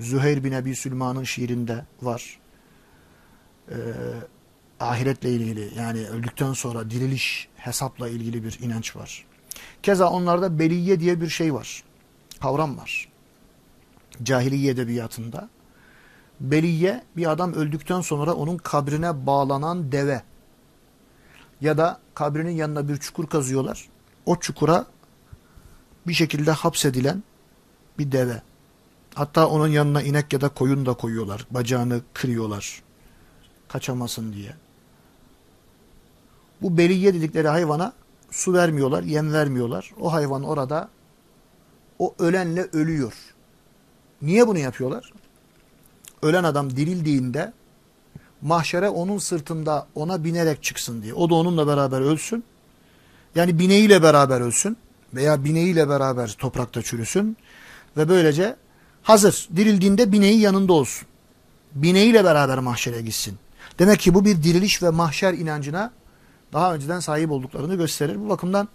Züheyr bin Ebi Sülman'ın şiirinde var. Ee, ahiretle ilgili yani öldükten sonra diriliş hesapla ilgili bir inanç var. Keza onlarda beliye diye bir şey var. Kavram var. Cahiliye edebiyatında. Beliye bir adam öldükten sonra onun kabrine bağlanan deve. Ya da kabrinin yanına bir çukur kazıyorlar. O çukura bir şekilde hapsedilen bir deve. Hatta onun yanına inek ya da koyun da koyuyorlar. Bacağını kırıyorlar. Kaçamasın diye. Bu beliye dedikleri hayvana su vermiyorlar, yem vermiyorlar. O hayvan orada o ölenle ölüyor. Niye bunu yapıyorlar? Ölen adam dirildiğinde mahşere onun sırtında ona binerek çıksın diye. O da onunla beraber ölsün. Yani bineğiyle beraber ölsün veya bineğiyle beraber toprakta çürüsün ve böylece hazır dirildiğinde bineği yanında olsun. Bineğiyle beraber mahşere gitsin. Demek ki bu bir diriliş ve mahşer inancına daha önceden sahip olduklarını gösterir. Bu bakımdan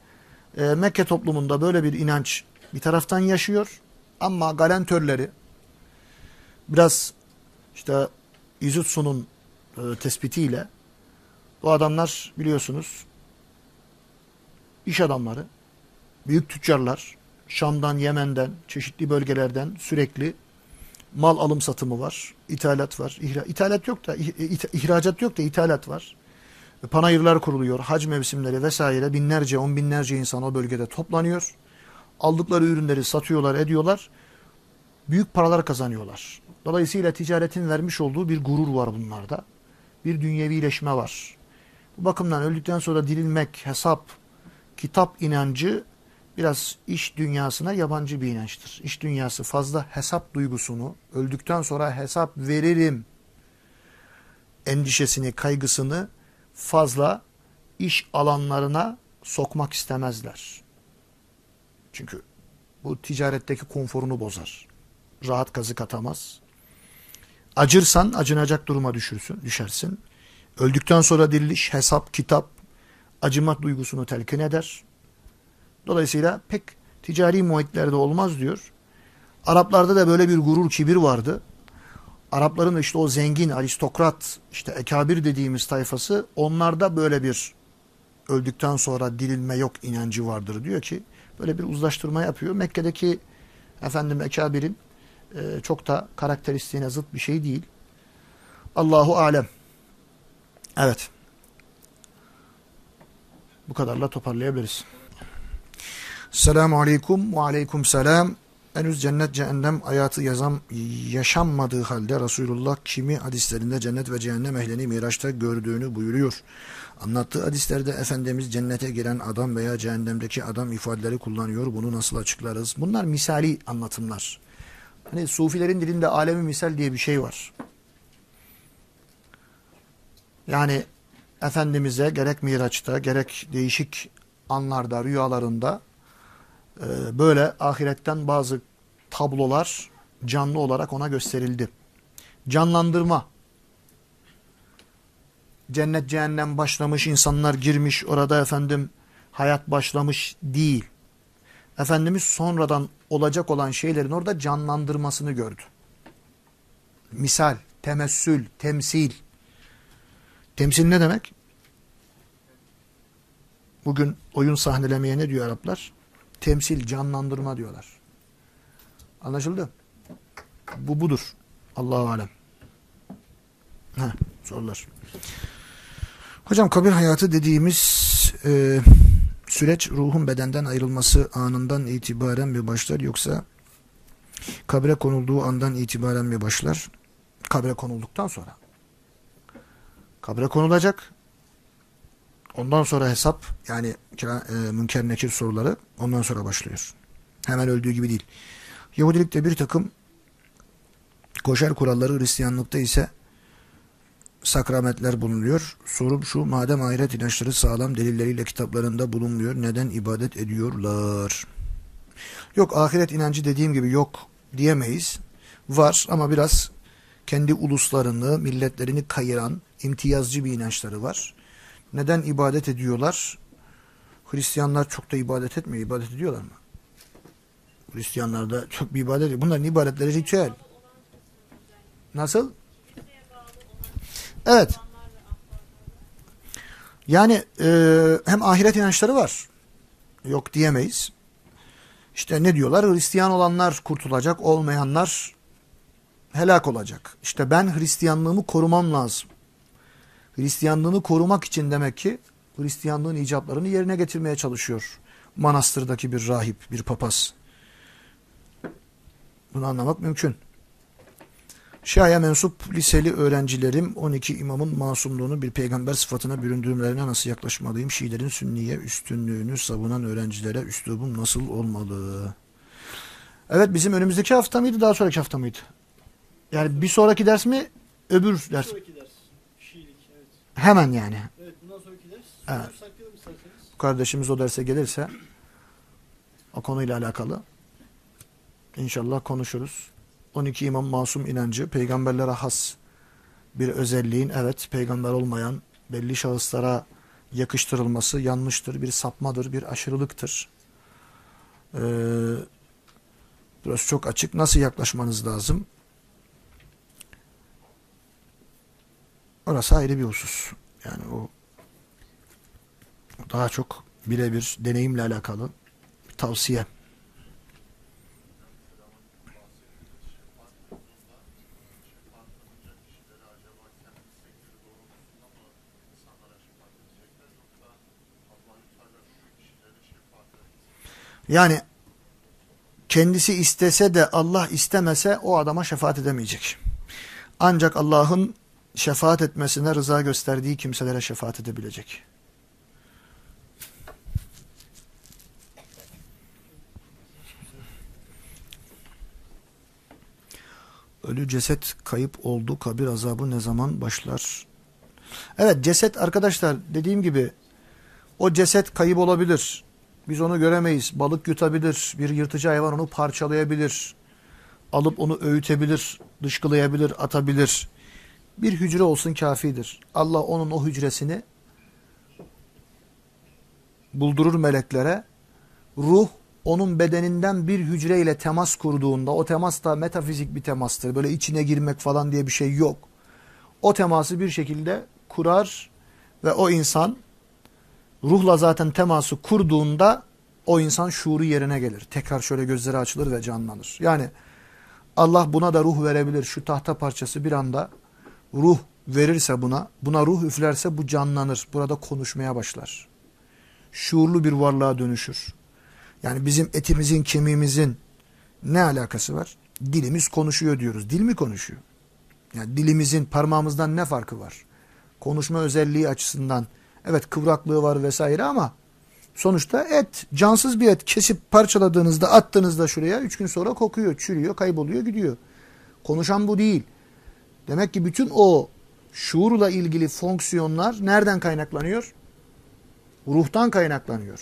e, Mekke toplumunda böyle bir inanç bir taraftan yaşıyor ama galentörleri biraz işte İzutsu'nun e, tespitiyle bu adamlar biliyorsunuz iş adamları, büyük tüccarlar, Şam'dan, Yemen'den, çeşitli bölgelerden sürekli mal alım satımı var, ithalat var. İhra, ithalat yok da, ihracat yok da ithalat var. Panayırlar kuruluyor, hac mevsimleri vesaire binlerce, on binlerce insan o bölgede toplanıyor. Aldıkları ürünleri satıyorlar, ediyorlar. Büyük paralar kazanıyorlar. Dolayısıyla ticaretin vermiş olduğu bir gurur var bunlarda. Bir dünyevileşme var. Bu bakımdan öldükten sonra dirilmek, hesap, kitap inancı biraz iş dünyasına yabancı bir inançtır. İş dünyası fazla hesap duygusunu, öldükten sonra hesap veririm endişesini, kaygısını fazla iş alanlarına sokmak istemezler. Çünkü bu ticaretteki konforunu bozar. Rahat kazık atamaz. Acırsan acınacak duruma düşürsün, düşersin. Öldükten sonra diriliş, hesap, kitap, acımak duygusunu telkin eder. Dolayısıyla pek ticari muhitlerde olmaz diyor. Araplarda da böyle bir gurur, kibir vardı. Arapların işte o zengin, aristokrat, işte ekabir dediğimiz tayfası onlarda böyle bir öldükten sonra dirilme yok inancı vardır diyor ki böyle bir uzlaştırma yapıyor. Mekke'deki efendim ekabirin e, çok da karakteristiğine zıt bir şey değil. Allahu alem. Evet. Bu kadarla toparlayabiliriz. Selamun aleyküm ve aleyküm selam. Henüz cennet cehennem hayatı yazam, yaşanmadığı halde Resulullah kimi hadislerinde cennet ve cehennem ehlini Miraç'ta gördüğünü buyuruyor. Anlattığı hadislerde Efendimiz cennete giren adam veya cehennemdeki adam ifadeleri kullanıyor. Bunu nasıl açıklarız? Bunlar misali anlatımlar. Hani sufilerin dilinde alemi misal diye bir şey var. Yani Efendimiz'e gerek Miraç'ta gerek değişik anlarda, rüyalarında e, böyle ahiretten bazı tablolar canlı olarak ona gösterildi. Canlandırma. Cennet cehennem başlamış, insanlar girmiş, orada efendim hayat başlamış değil. Efendimiz sonradan olacak olan şeylerin orada canlandırmasını gördü. Misal, temessül, temsil. Temsil ne demek? Bugün oyun sahnelemeye ne diyor Araplar? Temsil, canlandırma diyorlar. Anlaşıldı? Bu budur. Allahu alem. Ha, sorular. Hocam kabir hayatı dediğimiz e, süreç ruhun bedenden ayrılması anından itibaren mi başlar yoksa kabre konulduğu andan itibaren mi başlar? Kabre konulduktan sonra. Kabre konulacak. Ondan sonra hesap yani e, münker nekir soruları ondan sonra başlıyor. Hemen öldüğü gibi değil. Yahudilikte bir takım koşer kuralları Hristiyanlıkta ise sakramentler bulunuyor. Sorum şu madem ahiret inançları sağlam delilleriyle kitaplarında bulunmuyor neden ibadet ediyorlar? Yok ahiret inancı dediğim gibi yok diyemeyiz. Var ama biraz kendi uluslarını, milletlerini kayıran imtiyazcı bir inançları var. Neden ibadet ediyorlar? Hristiyanlar çok da ibadet etmiyor. İbadet ediyorlar mı? Hristiyanlar da çok bir ibadet ediyor. Bunların ibadetleri ritüel. Nasıl? Evet. Yani e, hem ahiret inançları var. Yok diyemeyiz. İşte ne diyorlar? Hristiyan olanlar kurtulacak, olmayanlar helak olacak. İşte ben Hristiyanlığımı korumam lazım. Hristiyanlığını korumak için demek ki Hristiyanlığın icablarını yerine getirmeye çalışıyor. Manastırdaki bir rahip, bir papaz. Bunu anlamak mümkün. Şia'ya mensup liseli öğrencilerim 12 imamın masumluğunu bir peygamber sıfatına büründüğümlerine nasıl yaklaşmalıyım? Şiilerin sünniye üstünlüğünü savunan öğrencilere üslubum nasıl olmalı? Evet bizim önümüzdeki hafta mıydı daha sonraki hafta mıydı? Yani bir sonraki ders mi öbür ders? Bir sonraki ders. Şiilik, evet. Hemen yani. Evet, bundan sonraki ders. Evet. İsterseniz. Kardeşimiz o derse gelirse o konuyla alakalı inşallah konuşuruz. 12 imam masum inancı peygamberlere has bir özelliğin evet peygamber olmayan belli şahıslara yakıştırılması yanlıştır, bir sapmadır, bir aşırılıktır. Ee, burası çok açık. Nasıl yaklaşmanız lazım? Orası ayrı bir husus. Yani o daha çok birebir deneyimle alakalı bir tavsiye. Yani kendisi istese de Allah istemese o adama şefaat edemeyecek. Ancak Allah'ın şefaat etmesine rıza gösterdiği kimselere şefaat edebilecek. Ölü ceset kayıp oldu. Kabir azabı ne zaman başlar? Evet ceset arkadaşlar dediğim gibi o ceset kayıp olabilir. Biz onu göremeyiz. Balık yutabilir. Bir yırtıcı hayvan onu parçalayabilir. Alıp onu öğütebilir, dışkılayabilir, atabilir. Bir hücre olsun kafidir. Allah onun o hücresini buldurur meleklere. Ruh onun bedeninden bir hücreyle temas kurduğunda o temas da metafizik bir temastır. Böyle içine girmek falan diye bir şey yok. O teması bir şekilde kurar ve o insan ruhla zaten teması kurduğunda o insan şuuru yerine gelir. Tekrar şöyle gözleri açılır ve canlanır. Yani Allah buna da ruh verebilir. Şu tahta parçası bir anda ruh verirse buna, buna ruh üflerse bu canlanır. Burada konuşmaya başlar. Şuurlu bir varlığa dönüşür. Yani bizim etimizin, kemiğimizin ne alakası var? Dilimiz konuşuyor diyoruz. Dil mi konuşuyor? Yani dilimizin parmağımızdan ne farkı var? Konuşma özelliği açısından evet kıvraklığı var vesaire ama sonuçta et, cansız bir et kesip parçaladığınızda, attığınızda şuraya üç gün sonra kokuyor, çürüyor, kayboluyor, gidiyor. Konuşan bu değil. Demek ki bütün o şuurla ilgili fonksiyonlar nereden kaynaklanıyor? Ruhtan kaynaklanıyor.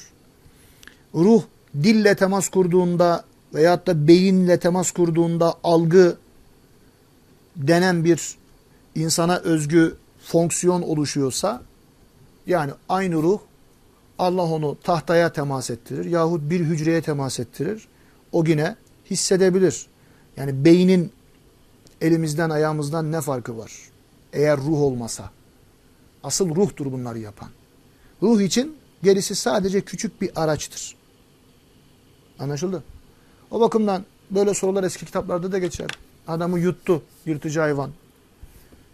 Ruh dille temas kurduğunda veyahut da beyinle temas kurduğunda algı denen bir insana özgü fonksiyon oluşuyorsa yani aynı ruh Allah onu tahtaya temas ettirir yahut bir hücreye temas ettirir. O yine hissedebilir. Yani beynin elimizden ayağımızdan ne farkı var? Eğer ruh olmasa. Asıl ruhtur bunları yapan. Ruh için gerisi sadece küçük bir araçtır. Anlaşıldı? O bakımdan böyle sorular eski kitaplarda da geçer. Adamı yuttu yırtıcı hayvan.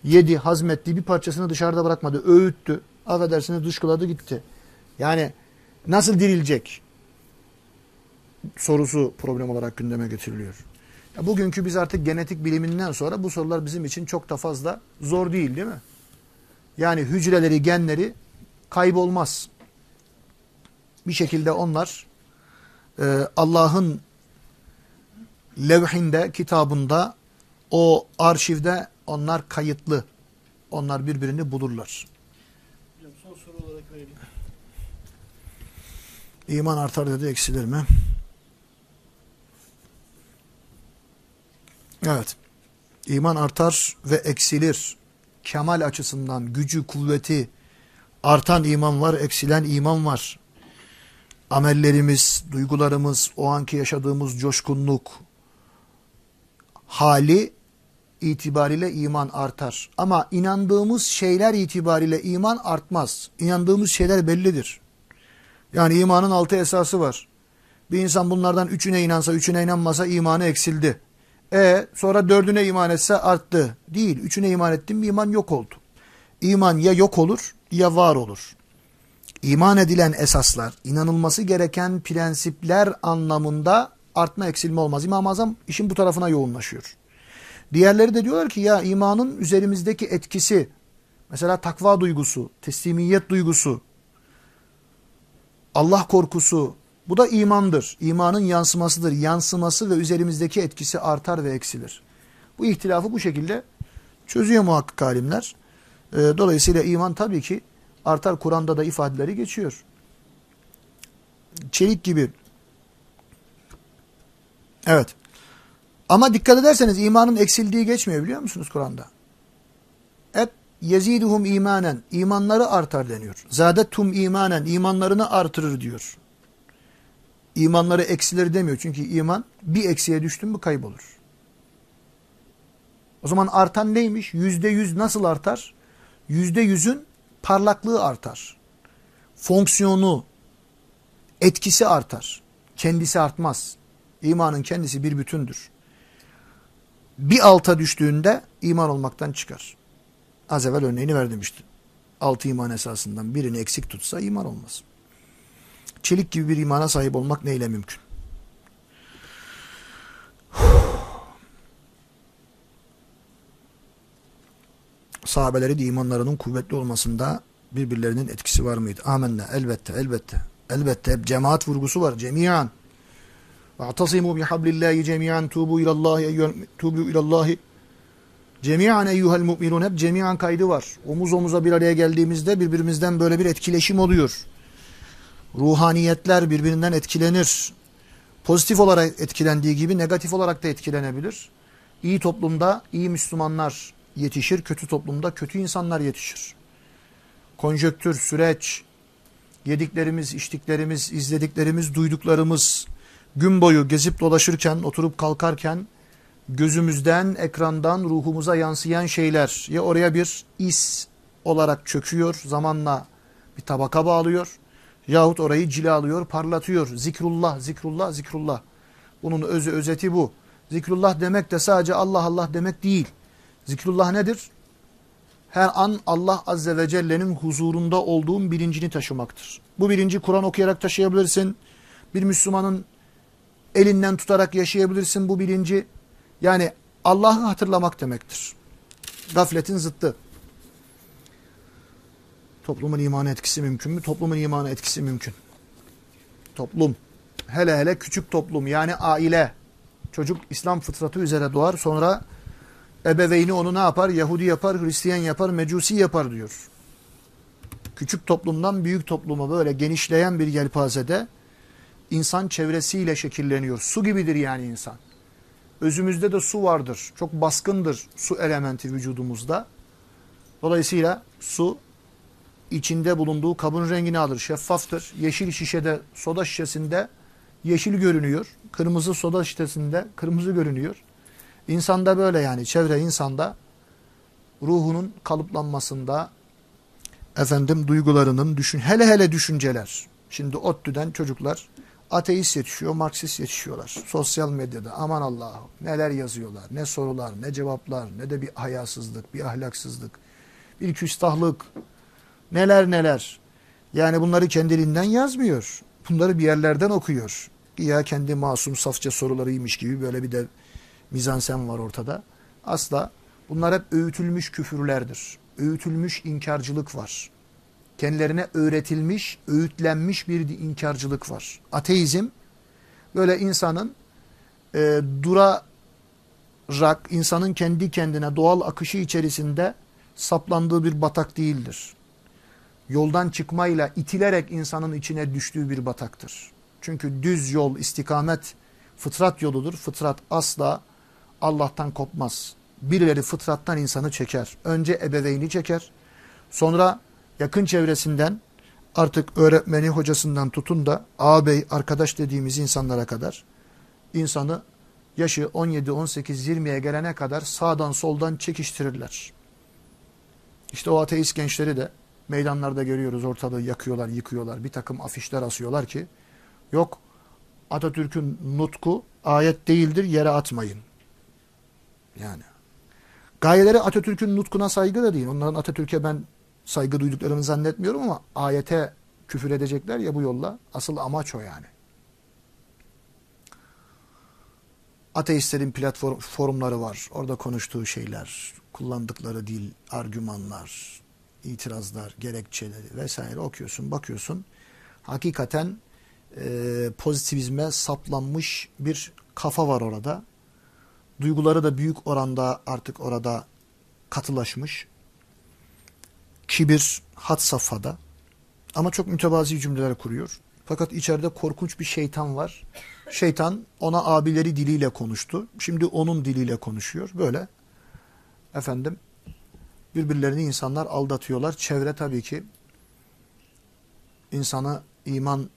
Yedi, hazmetti, bir parçasını dışarıda bırakmadı, öğüttü. Affedersiniz dışkıladı gitti. Yani nasıl dirilecek sorusu problem olarak gündeme getiriliyor. Ya bugünkü biz artık genetik biliminden sonra bu sorular bizim için çok da fazla zor değil değil mi? Yani hücreleri, genleri kaybolmaz. Bir şekilde onlar e, Allah'ın levhinde, kitabında, o arşivde onlar kayıtlı. Onlar birbirini bulurlar. Hocam son soru olarak verelim. İman artar dedi eksilir mi? Evet. İman artar ve eksilir. Kemal açısından gücü, kuvveti artan iman var, eksilen iman var. Amellerimiz, duygularımız, o anki yaşadığımız coşkunluk hali itibariyle iman artar. Ama inandığımız şeyler itibariyle iman artmaz. İnandığımız şeyler bellidir. Yani imanın altı esası var. Bir insan bunlardan üçüne inansa, üçüne inanmasa imanı eksildi. E sonra dördüne iman etse arttı. Değil. Üçüne iman ettim bir iman yok oldu. İman ya yok olur ya var olur. İman edilen esaslar, inanılması gereken prensipler anlamında artma eksilme olmaz. İmam-ı Azam işin bu tarafına yoğunlaşıyor. Diğerleri de diyorlar ki ya imanın üzerimizdeki etkisi, mesela takva duygusu, teslimiyet duygusu, Allah korkusu, bu da imandır. İmanın yansımasıdır. Yansıması ve üzerimizdeki etkisi artar ve eksilir. Bu ihtilafı bu şekilde çözüyor muhakkak alimler. Ee, dolayısıyla iman tabii ki artar. Kur'an'da da ifadeleri geçiyor. Çelik gibi. Evet. Ama dikkat ederseniz imanın eksildiği geçmiyor biliyor musunuz Kur'an'da? Yeziduhum imanen. imanları artar deniyor. Zadetum imanen. imanlarını artırır diyor. İmanları eksilir demiyor. Çünkü iman bir eksiye düştün mü kaybolur. O zaman artan neymiş? Yüzde yüz nasıl artar? Yüzde yüzün parlaklığı artar. Fonksiyonu, etkisi artar. Kendisi artmaz. İmanın kendisi bir bütündür. Bir alta düştüğünde iman olmaktan çıkar. Az evvel örneğini verdim işte. Altı iman esasından birini eksik tutsa iman olmaz. Çelik gibi bir imana sahip olmak neyle mümkün? Sahabeleri de imanlarının kuvvetli olmasında birbirlerinin etkisi var mıydı? Amenna. Elbette, elbette. Elbette hep cemaat vurgusu var. Cemiyan. Ve'tasimu bihablillahi cemiyan tubu ilallahi tubu ilallahi Cemiyan eyyuhel mu'minun hep cemiyan kaydı var. Omuz omuza bir araya geldiğimizde birbirimizden böyle bir etkileşim oluyor ruhaniyetler birbirinden etkilenir. Pozitif olarak etkilendiği gibi negatif olarak da etkilenebilir. İyi toplumda iyi Müslümanlar yetişir, kötü toplumda kötü insanlar yetişir. Konjöktür, süreç, yediklerimiz, içtiklerimiz, izlediklerimiz, duyduklarımız gün boyu gezip dolaşırken, oturup kalkarken gözümüzden, ekrandan ruhumuza yansıyan şeyler ya oraya bir is olarak çöküyor, zamanla bir tabaka bağlıyor Yahut orayı cilalıyor, parlatıyor. Zikrullah, zikrullah, zikrullah. Bunun özü, özeti bu. Zikrullah demek de sadece Allah Allah demek değil. Zikrullah nedir? Her an Allah Azze ve Celle'nin huzurunda olduğun bilincini taşımaktır. Bu bilinci Kur'an okuyarak taşıyabilirsin. Bir Müslümanın elinden tutarak yaşayabilirsin bu bilinci. Yani Allah'ı hatırlamak demektir. Gafletin zıttı. Toplumun imanı etkisi mümkün mü? Toplumun imanı etkisi mümkün. Toplum. Hele hele küçük toplum yani aile. Çocuk İslam fıtratı üzere doğar. Sonra ebeveyni onu ne yapar? Yahudi yapar, Hristiyan yapar, Mecusi yapar diyor. Küçük toplumdan büyük topluma böyle genişleyen bir yelpazede insan çevresiyle şekilleniyor. Su gibidir yani insan. Özümüzde de su vardır. Çok baskındır su elementi vücudumuzda. Dolayısıyla su içinde bulunduğu kabın rengini alır. Şeffaftır. Yeşil şişede, soda şişesinde yeşil görünüyor. Kırmızı soda şişesinde kırmızı görünüyor. İnsanda böyle yani. Çevre insanda ruhunun kalıplanmasında efendim duygularının düşün hele hele düşünceler. Şimdi ODTÜ'den çocuklar ateist yetişiyor, Marksist yetişiyorlar. Sosyal medyada aman Allah'ım neler yazıyorlar, ne sorular, ne cevaplar, ne de bir hayasızlık, bir ahlaksızlık, bir küstahlık, Neler neler. Yani bunları kendiliğinden yazmıyor. Bunları bir yerlerden okuyor. Ya kendi masum safça sorularıymış gibi böyle bir de mizansen var ortada. Asla bunlar hep öğütülmüş küfürlerdir. Öğütülmüş inkarcılık var. Kendilerine öğretilmiş, öğütlenmiş bir inkarcılık var. Ateizm böyle insanın e, durarak, insanın kendi kendine doğal akışı içerisinde saplandığı bir batak değildir yoldan çıkmayla itilerek insanın içine düştüğü bir bataktır. Çünkü düz yol, istikamet fıtrat yoludur. Fıtrat asla Allah'tan kopmaz. birileri fıtrattan insanı çeker. Önce ebeveyni çeker. Sonra yakın çevresinden artık öğretmeni hocasından tutun da ağabey arkadaş dediğimiz insanlara kadar insanı yaşı 17, 18, 20'ye gelene kadar sağdan soldan çekiştirirler. İşte o ateist gençleri de meydanlarda görüyoruz ortalığı yakıyorlar, yıkıyorlar. Bir takım afişler asıyorlar ki yok Atatürk'ün nutku ayet değildir yere atmayın. Yani. Gayeleri Atatürk'ün nutkuna saygı da değil. Onların Atatürk'e ben saygı duyduklarını zannetmiyorum ama ayete küfür edecekler ya bu yolla. Asıl amaç o yani. Ateistlerin platform forumları var. Orada konuştuğu şeyler, kullandıkları dil, argümanlar, itirazlar, gerekçeleri vesaire okuyorsun, bakıyorsun. Hakikaten e, pozitivizme saplanmış bir kafa var orada. Duyguları da büyük oranda artık orada katılaşmış. Kibir had safhada. Ama çok mütevazi cümleler kuruyor. Fakat içeride korkunç bir şeytan var. Şeytan ona abileri diliyle konuştu. Şimdi onun diliyle konuşuyor. Böyle efendim birbirlerini insanlar aldatıyorlar. Çevre tabii ki insanı iman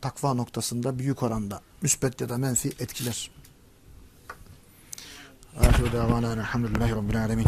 takva noktasında büyük oranda müsbet ya da menfi etkiler. Ahiru elhamdülillahi rabbil alemin.